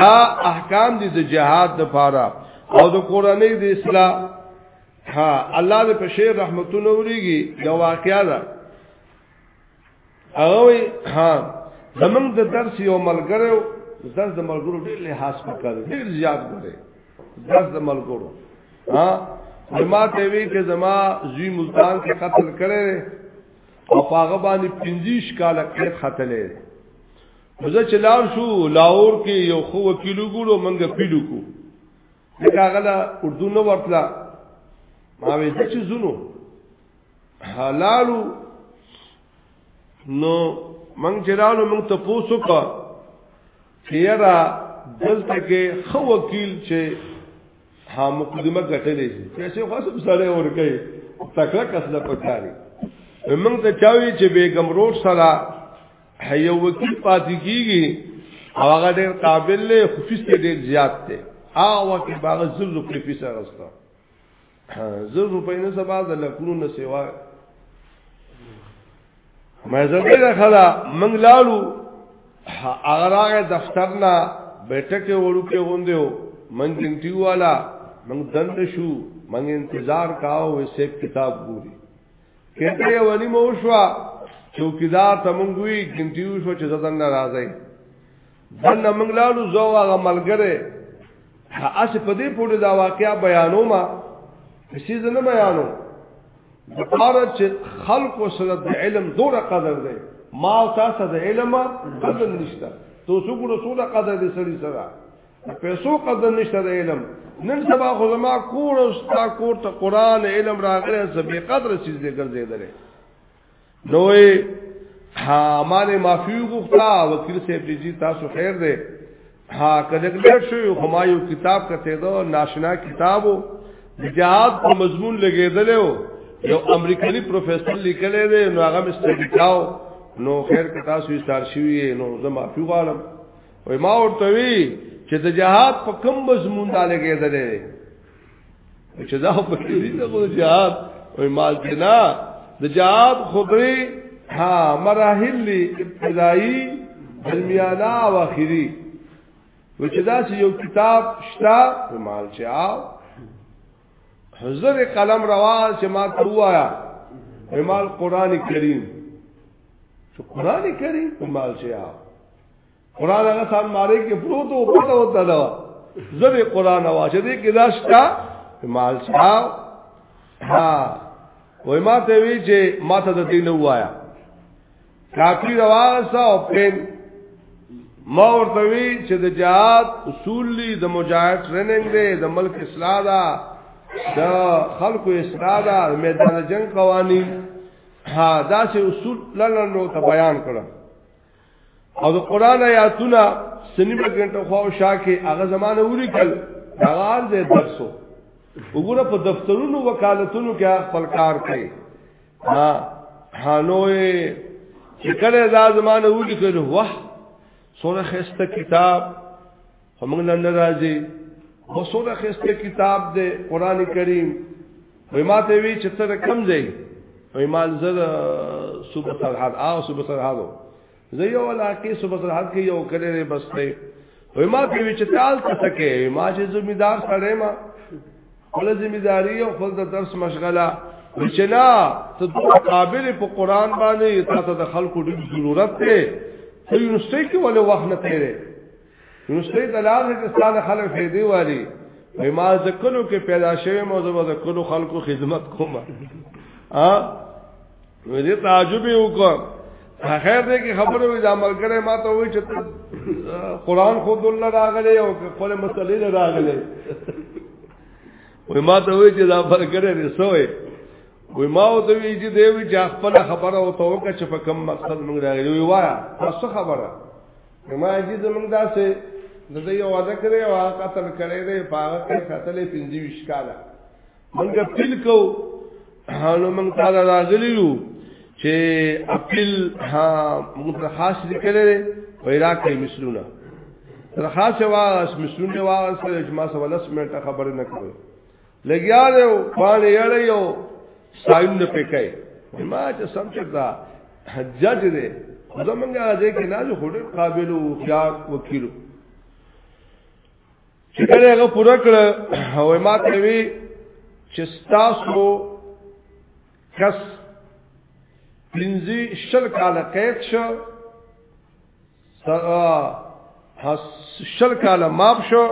دا احکام دي د جهاد د پاره او د قرانه د اسلام ها الله دې په شیر رحمتونه وريږي یو واقعیا ده هغه وی ها زمنګ د درس یو ملګری درس د ملګرو ډیر له حاصل وکړي ډیر زیات غره درس د ملګرو ها ما ته وی چې زما زوی ملتان کې قتل کړي او هغه باندې 25 کال کې قتلې مزه چلاو شو لاور کې یو خو وکیلو ګورو منګه پیلو کو دغه غلا اردو نو ورتلا ما وې چې زونو حلالو نو منګ جلالو موږ ته پوسو کا چیرې دلته کې خو وکیل چې ها مقدمه ګټلې شي پیسې خاصه سره ورکې تکړه کسله پکاري موږ ته چاوي چې بیگم روډ سره یو وکیل پاتې کیږي او هغه ډیر قابل له خفیس کې ډیر زیات دی هغه وخت باغ زر روپې فیس راغستا زر روپې نه سبا د لکونو نه سیوا مې زړه ده خلا منګ لالو هغه راغه دفتر نه بیٹک وړو کې غوندې و من جنتی والا من دند شو من انتظار کاو وسه کتاب ګوري کته یو ونی مو شو چوکیدار ته مونږ وی ګنتیو شو چې زدن ناراضه دن مونږ لالو زو هغه ملګری اس په دې پوره دا واقعیا بیانو ما کسی زنه بیانو د پاره چې خلق او سره د علم دوره قدر دی ما او تاسو د علم قدر نشته تو څو ګره سودا قدر دې سړي سره پیسو قدر نشته د علم نن سبا خو زما کور او ستا کور ته قران علم راغلی سبي قدر چیز دې ګرځیدل نوې ها مال معافي غوښتا وکیل صاحب جی تاسو خیر دی ها کله کله شو همایو کتاب کته دو ناشنا کتابو جهاد په مضمون لګیدل یو امریکایي پروفیسور لیکل دی نو هغه مستډی کاو نو خیر کتا سوي سار شوی نو زما معافي غواړم وای ما ورته وی چې د جهاد په کم مضمون دا لګیدل چې دا په کې دي د جهاد وای ما جنا د جهاد خبري ها مراحل ابتدایي درمیانا او اخیری و چې دا چې یو کتاب شتا مال چې آو حضور قلم روا چې ما ته وایا مال قران کریم چې قران کریم مال چې آو قران هغه سم مارې کې پروت او پته وته دا زبې قران واشه دې کې دا شتا مال شتا ها وای ما ته وی چې ما ته د دې نه وایا کافی رواسه او پین ما ورته وی چې د جهاد اصول لی د مجاهد ټریننګ دی د ملک اصلاح دا د خلکو اصلاح دا میدان جنگ قوانین ها دا سه اصول لنن نو ته بیان کړم او د قران آیاتونه سنیمه ګنټه خو شا کې هغه زمانه ولیکل هغه حال دې درسو وګوره په دفترونو وکالتونو کې خپل کار کوي ها هانوې چې کله دا زمانه ولیکل واه سونه خسته کتاب خو موږ له ناراضي وسوره خسته کتاب دی قران کریم وې ما ته وی چې تر کم ځای وې ما زر صبح سرحد آ صبح سرحدو زه یو علاقې صبح سرحد کې یو کړې بس ته وې ما ته وی چې تال ته تکې ما چې زمیدار سره ما خپل زمیداری او خپل د درس مشغله وچنا ته قابل په قران باندې تاسو د خلکو ډېر ضرورت دی ته یونیورسيټي کې ولې وخت نه تیرې روسي ته لاړ چې ستاسو له خلک فیدی والی وې ما ځکلو کې پیدا شوی مو زما ځکلو خلکو خدمت کوم ا وې دې تعجب وکړ خیر دې کې خبره وې دا ملګری ما ته وې چې قران خود الله راغلی او خپل مسلې راغلی وې ما ته وې چې دا ملګری رسوي وی ما او دوی چې دی وی چې خپل خبره او توګه چې په کوم مقصد موږ راغلی وی وایا تاسو خبره ما چې زمونږ داسې د دې یو وعده کړې او قتل کړې دې پاغه کې قتل پنځه ویش کاله مونږه پیل کو نو مونږ تا راغلی یو چې اپیل ها مونږ ته خاص لیکلې په عراق کې مسلونه تر خاصه واس مسلونه واس چې ما سره لس منټه خبر نه کوي لګیا دی او باندې یړی یو سایم نه پکای ما چې سم چې دا جج دی زمونږه راځي کې نه جو هډر قابل او خيار وکیل چې کله هغه پوره کړ او ما ته وی چې تاسو کس پنځه شل کال قید شو هغه شل کاله ماف شو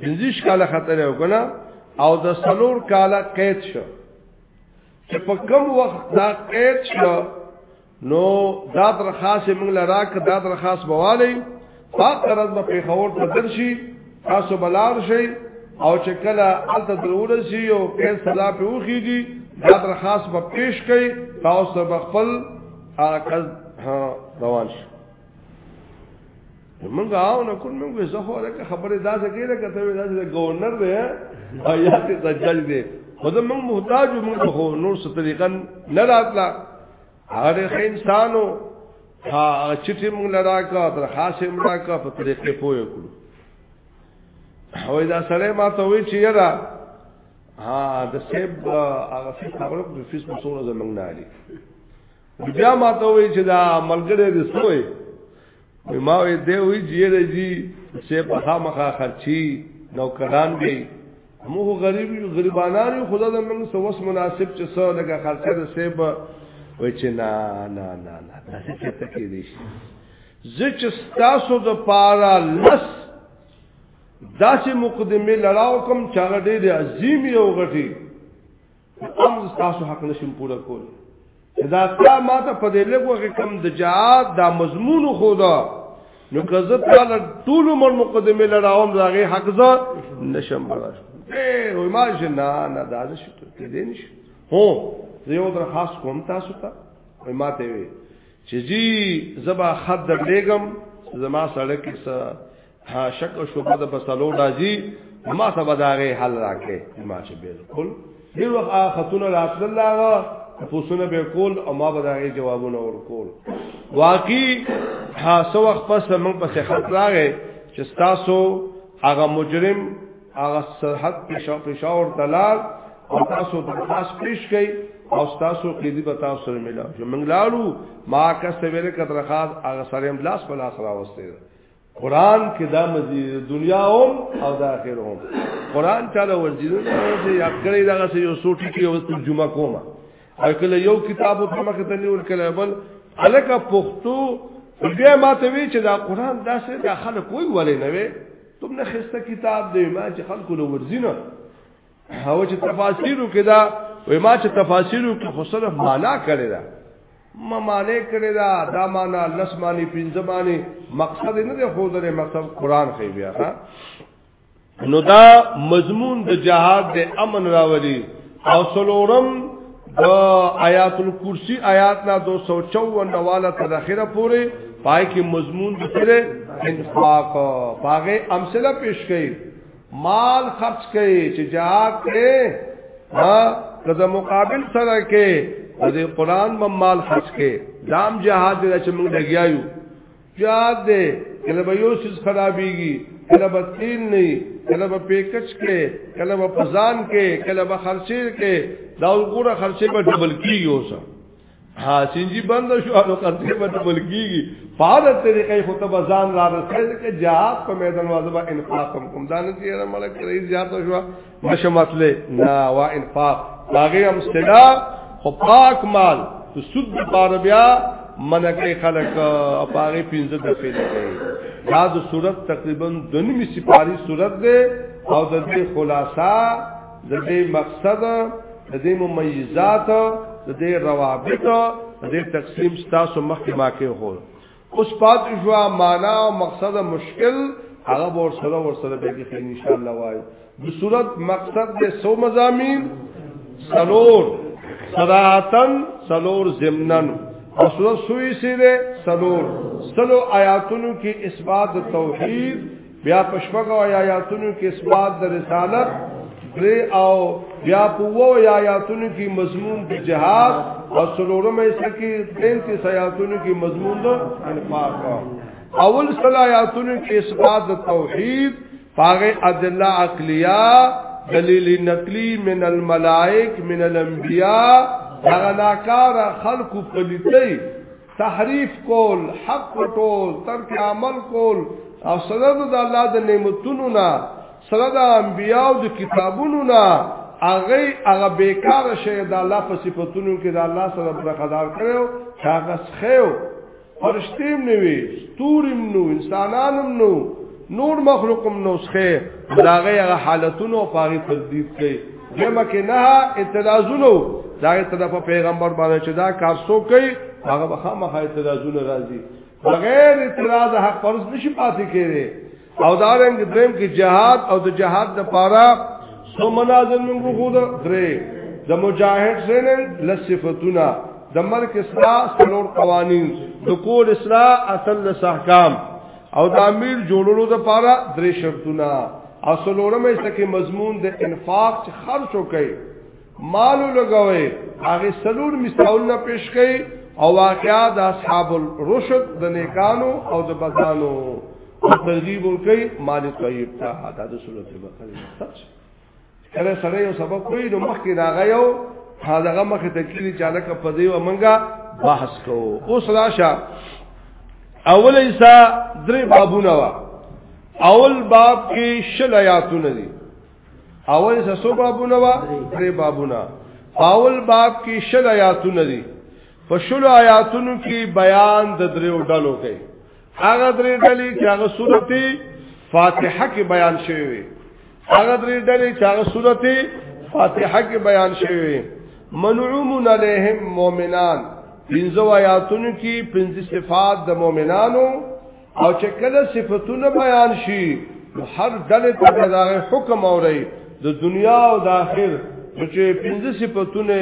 بنزیش کاله خطر یو کنه او د سلور کاله قید شو چې په کم وخت دا قید شو نو دا درخواست موږ لرا ک دا درخواست بوالی فقرت به پیښور ته درشي تاسو بلار شي او چې کله الته درول شي او کله سزا په وخیږي دا درخواست به پیش کړي تاسو به خپل هغه کس روان شو موږ آو نه کوم موږ زه خو لکه خبره داسې کېده کته وې داسې گورنر دی او یا ته سجل دی خو زه موږ محتاج موږ خو نور څه طریقه نه راتلا هغه خې انسانو ها چټي موږ لراکا تر خاصه موږ کا په طریقې پوي کړو وای دا سره ما ته وی چې یرا ها د سیب هغه فیس خبره د فیس مسوره زمنګ نه علي بیا ما ته وی چې دا ملګری دې سوې ما وی دی وی جیره جی چې په خامخا خرچي نوکران دی موږ غریب یو غریبانان یو خدا د موږ سو وس مناسب چې سو لګه خرچه د سیب وای چې نه نه نه نه دا څه ته کې دي زه چې ستاسو د پاره لس داسې مقدمه لړاو کوم چې هغه ډېر عظیم یو غټي هم ستاسو حق نشم پوره کول دا تا ما ته په دې لګو کې کم د جهاد دا مضمون خو دا نو که زه تعالی ټول عمر مقدمه لړاوم داغه حق زه نشم پوره اے وای ما جنا نه دا څه شته کې دې نشي هو زه یو درخواست کوم تاسو ته وای ما ته وی چې جی زبا خط در لېګم زما سره کې څه ها شک او شوبه د بسلو راځي ما ته بداغه حل راکې ما چې بالکل دی وخت خاتون راتل الله پوسونه به کول او ما بداغه جوابونه ورکول واقعي ها سو وخت پس موږ په خط راغې چې تاسو هغه مجرم هغه سرحد پېښو پېښور تلال او تاسو په خاص پیش کړي او تاسو کې دې په تاسو سره ملا شو منګلالو ما کا سویل کتر خاص هغه سره هم لاس په لاس راوستي قران کې دا مزید دنیا هم او د اخر هم قران تعالی ورزید چې یاد کړی دا چې یو سوټی کې او ترجمه کومه او کله یو کتاب په مخ ته نیول کله بل الکه پښتو بیا ما ته وی چې دا قران داسې دا خلک کوئی ولې نه وي تم نه خسته کتاب دی ما چې خلکو له ورزینه او چې تفاسیرو کې دا وای ما چې تفاسیرو کې خو صرف معنا کړی دا ما معنی کړی دا دا معنا لس معنی پنځه معنی مقصد نه دی خو درې مقصد قران خې بیا ها نو دا مضمون د جهاد د امن راولي او سلورم د آیات الکرسی آیات نا 254 والا تر اخره پورې پای کې مضمون د سره انفاق پاغه امثله پیش کړي مال خرج کړي چې جهاد کې ها کله مقابل سره کې د قران په مال خرج کړي دام جهاد چې موږ لګیایو یاد دې کله به یو څه خرابېږي کله به تین نه کله به پیکچ کې کله به پزان کې کله به خرچې کې دا وګوره خرچې به ډبل کیږي اوس ها سنجي بند شو نو خرچې به ډبل کیږي پاره طریقې خو ته بزان را رسېږي چې جهاد په میدان وازبا انفاق کوم دا نه چې ملک رئیس زیات شو ماشه مسله نا وا انفاق هغه هم سلا خو پاک مال د سود لپاره بیا منکه خلک او هغه پینځه د پیل کوي دا د صورت تقریبا د نیمه سپاری صورت ده او د دې خلاصہ د دې مقصد د دې ممیزات د دې روابط د دې تقسیم ستاسو مخکې ما کې هو اوس پاتې شو معنا او مقصد مشکل هغه به ورسره ورسره به کې ان شاء الله وای د صورت مقصد به سو مزامین سلور صراحتن سلور ضمنن او صورت سوی سره سلور سلو آیاتونو کې اثبات توحید بیا پشپګو آیاتونو کې اثبات د رسالت درې او بیا په وو آیاتونو کې مضمون د جهاد او سلورم ایسه کې 33 آیاتونو کې مضمون د انفاق اول سل آیاتونو کې اثبات د توحید پاغه ادله عقلیه دلیل نقلی من الملائک من الانبیاء هغه ناکار خلق پلیتی تحریف کول، حق پټول، ترک عمل کول او سره د الله د نعمتونو نه سره د انبیاء او د کتابونو نه هغه هغه بیکار شی د الله په صفاتونو کې د الله سره برخدار کړو هغه څخه فرشتیم نوی ستوریم نو انسانانم نو نور مخلوقم نسخه داغه هغه حالتونو او پاغي تجدید کوي دمه کې نه اعتراضونو داغه طرف پیغمبر باندې چې دا کار سو کوي هغه بخا مخه اعتراضونه راځي بغیر اعتراض حق فرض نشي پاتې کېږي او دا رنګ دریم کې جهاد او د جهاد د پاره سو منازل موږ خو دا درې د مجاهد سینن لصفتنا د مرکز اصلاح سلور قوانین د کور اصلاح اصل احکام او د امیر جوړولو د پاره درې شرطونه اصلورمه سکه مضمون د انفاق چې خرج وکړي مال لګوي هغه سلور مثال نه پیش کړي او واقعا د اصحاب الرشد د نیکانو او د بدانو ترغیب ورکړي مال طیب ته دا د سورته بقره مقصد کله سره یو سبق کوي نو مخکې راغی یو هغه مخه تکلیف چاله کا پدې و منګه بحث کو اوس راشه اول ایسا درې بابونه وا اول باب کې شل آیاتونه دي اول ایسا سو بابونه وا درې بابونه اول باب کې شل آیاتونه دي په شل آیاتونو کې بیان د درې ډلو کوي هغه درې ډلې چې هغه سورته فاتحه کې بیان شوی وي هغه درې ډلې چې هغه سورته فاتحه کې بیان شوی وي منعوم علیهم مؤمنان پنځو آیاتونو کې پنځه صفات د مؤمنانو او چې کله صفاتونه بیان شي هر ډلې ته دغه حکم اوري د دنیا او د آخر چې پنځه صفاتونه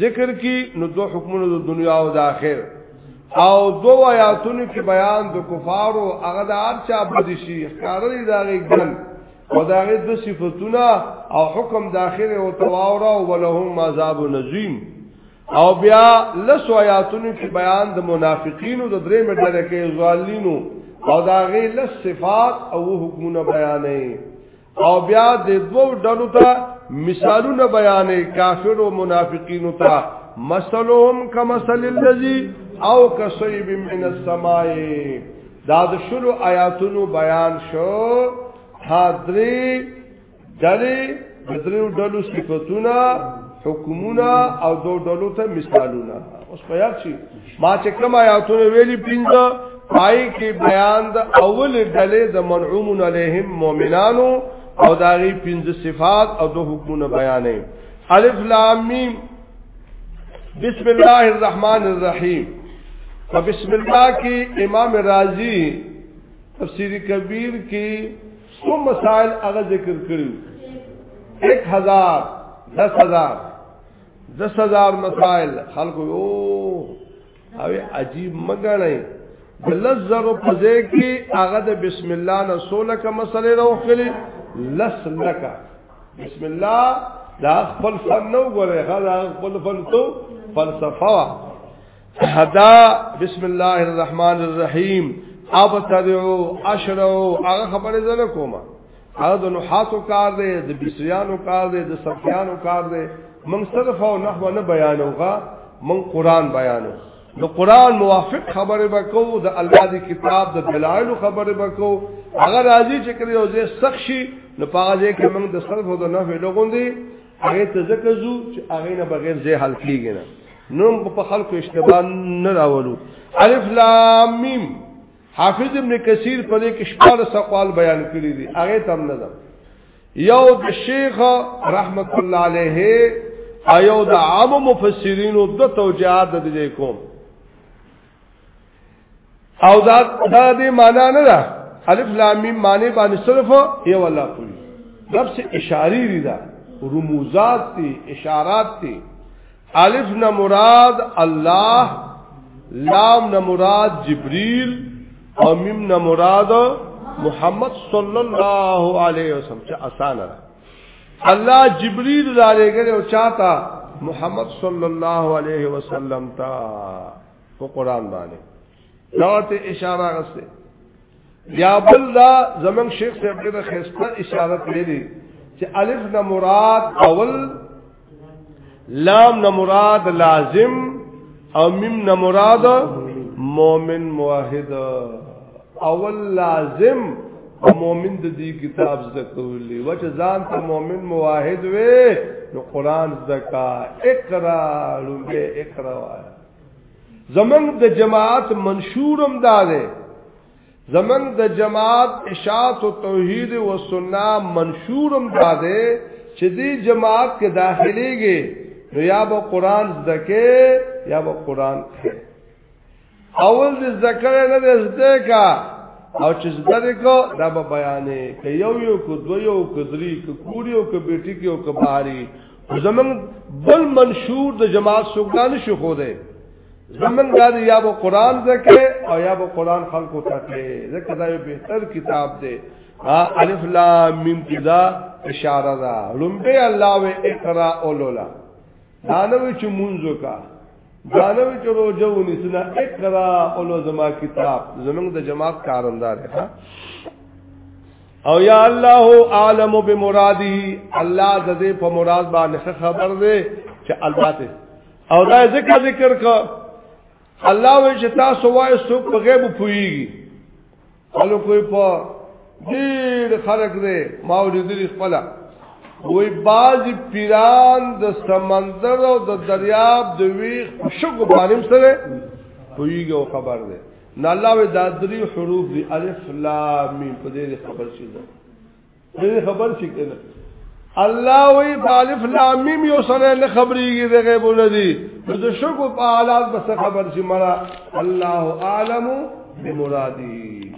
ذکر کی نو دو حکمونه د دنیا او د آخر او دو آیاتونو کې بیان د کفارو هغه د ارچا بد شي ښکارلې دا غیګن او دا غي د صفاتونه او حکم داخله او تواورا او ولهم عذاب نظیم او بیا لس آیاتونو کې بیان د منافقینو د درې مډل کې ظالمینو او دا غي لس صفات او حکمونه بیانې او بیا د دوو ډلو ته مثالونه بیانې کافر او منافقینو ته مثلهم کمثل الذی او کصیب من السماء دا د شلو آیاتونو بیان شو حاضری دلی بدریو ډلو صفاتونه حکمونه او دو ډلو ته مثالونه اوس په یاد شي ما چې کوم آیاتونه ویلي پینځه پای کې بیان د اول ډلې د منعوم علیهم مؤمنانو او داغي پنځه صفات او دو حکمونه بیانې الف لام میم بسم الله الرحمن الرحیم په بسم الله کې امام رازی تفسیر کبیر کې څو مسائل هغه ذکر کړو 1000 10000 دس هزار مسائل خلق یو او عجیب مګنئ د لس زرو په ځای کې هغه د بسم الله نه سوله کا مسلې راوخلې لس لکه بسم الله دا خپل فن نو غره غره خپل فن تو فلسفه حدا بسم الله الرحمن الرحیم ابتدعو اشرعو هغه خبره زنه کومه هغه د نحاتو کار دی د بسریانو کار دی د سفیانو کار دی من صرف او نحو نه بیانوغه من قران بیانو نو قران موافق خبره وکاو د الله دی کتاب د دلایل خبره وکاو هغه راځي چې کړي او زه سخشي نو پاغه کې موږ د صرف او د نحو لغوندي هغه ته ځکه ځو چې هغه نه بغیر ځای حل کیږي نه نوم په خلکو اشتباه نه راولو الف لام میم حافظ ابن کثیر په دې کې شپږ سقوال بیان کړی دي هغه تم نه ده یو د شیخ رحمت الله علیه ایو د عام مفسرین او د توجیهات د دې کوم او دا دا دې معنا نه ده الف لام میم معنی باندې صرف یو الله کوي لفظ اشاری دی دا رموزات دی اشارات دی الف نه مراد الله لام نه مراد جبريل او میم نه مراد محمد صلی الله علیه وسلم چې اسانه الله جبريل را لګره او چاته محمد صلی الله علیه وسلم تا په قران باندې دا ته اشاره غسته یا بل دا زمون شیخ صاحب دې خسته اشاره کړې چې الف نه مراد اول لام نه مراد لازم او میم نه مراد مؤمن موحد اول لازم او مؤمن د دې کتاب زکولې وجه ځان ته مؤمن موحد وې نو قران زکا اقرا لومبه اقرا وای زمنګ د جماعت منشورم داده زمنګ د جماعت اشاعت او توحید او سنت منشورم داده چې دی جماعت کې داخليږي نو یا به قران زکه یا به قران کې اول د ذکر نه د زده کا او چې زده کو دا به بیانې کې یو یو کو دو یو کو دری کو کوریو کو بیٹی کې او کو باری زمنګ بل منشور د جماعت سوګان شو خو ده زمون غار یا به قران زکه او یا به قران خلقو ته کې زکه دا یو بهتر کتاب دی ها الف لام میم کذا اشاره دا لومبه الله و اقرا اولولا دانوی چې مونږه کا دانوی چې روزه ونی سنا اقرا اولو زما کتاب زمون د جماعت کارندار ها او یا الله عالم بمراده الله د دې په مراد باندې خبر دی چې الله ته او دا ذکر ذکر کا الله وی چې تاسو وای سو په غیب پویږي قالو کوئی په ډیر خلق دی ما ورېدلی خپل وی باز پیران د سمندر او د دریاب د ویخ شګ باندې سره پویږي او خبر دی نه الله وی دا درې حروف دی الف لام میم په دې خبر شي دې خبر شي کنه الله وی بالف لام میم یو سره نه خبريږي د غیب نه دي د شکو په حالات بس خبر شي مرا الله اعلم بمرادي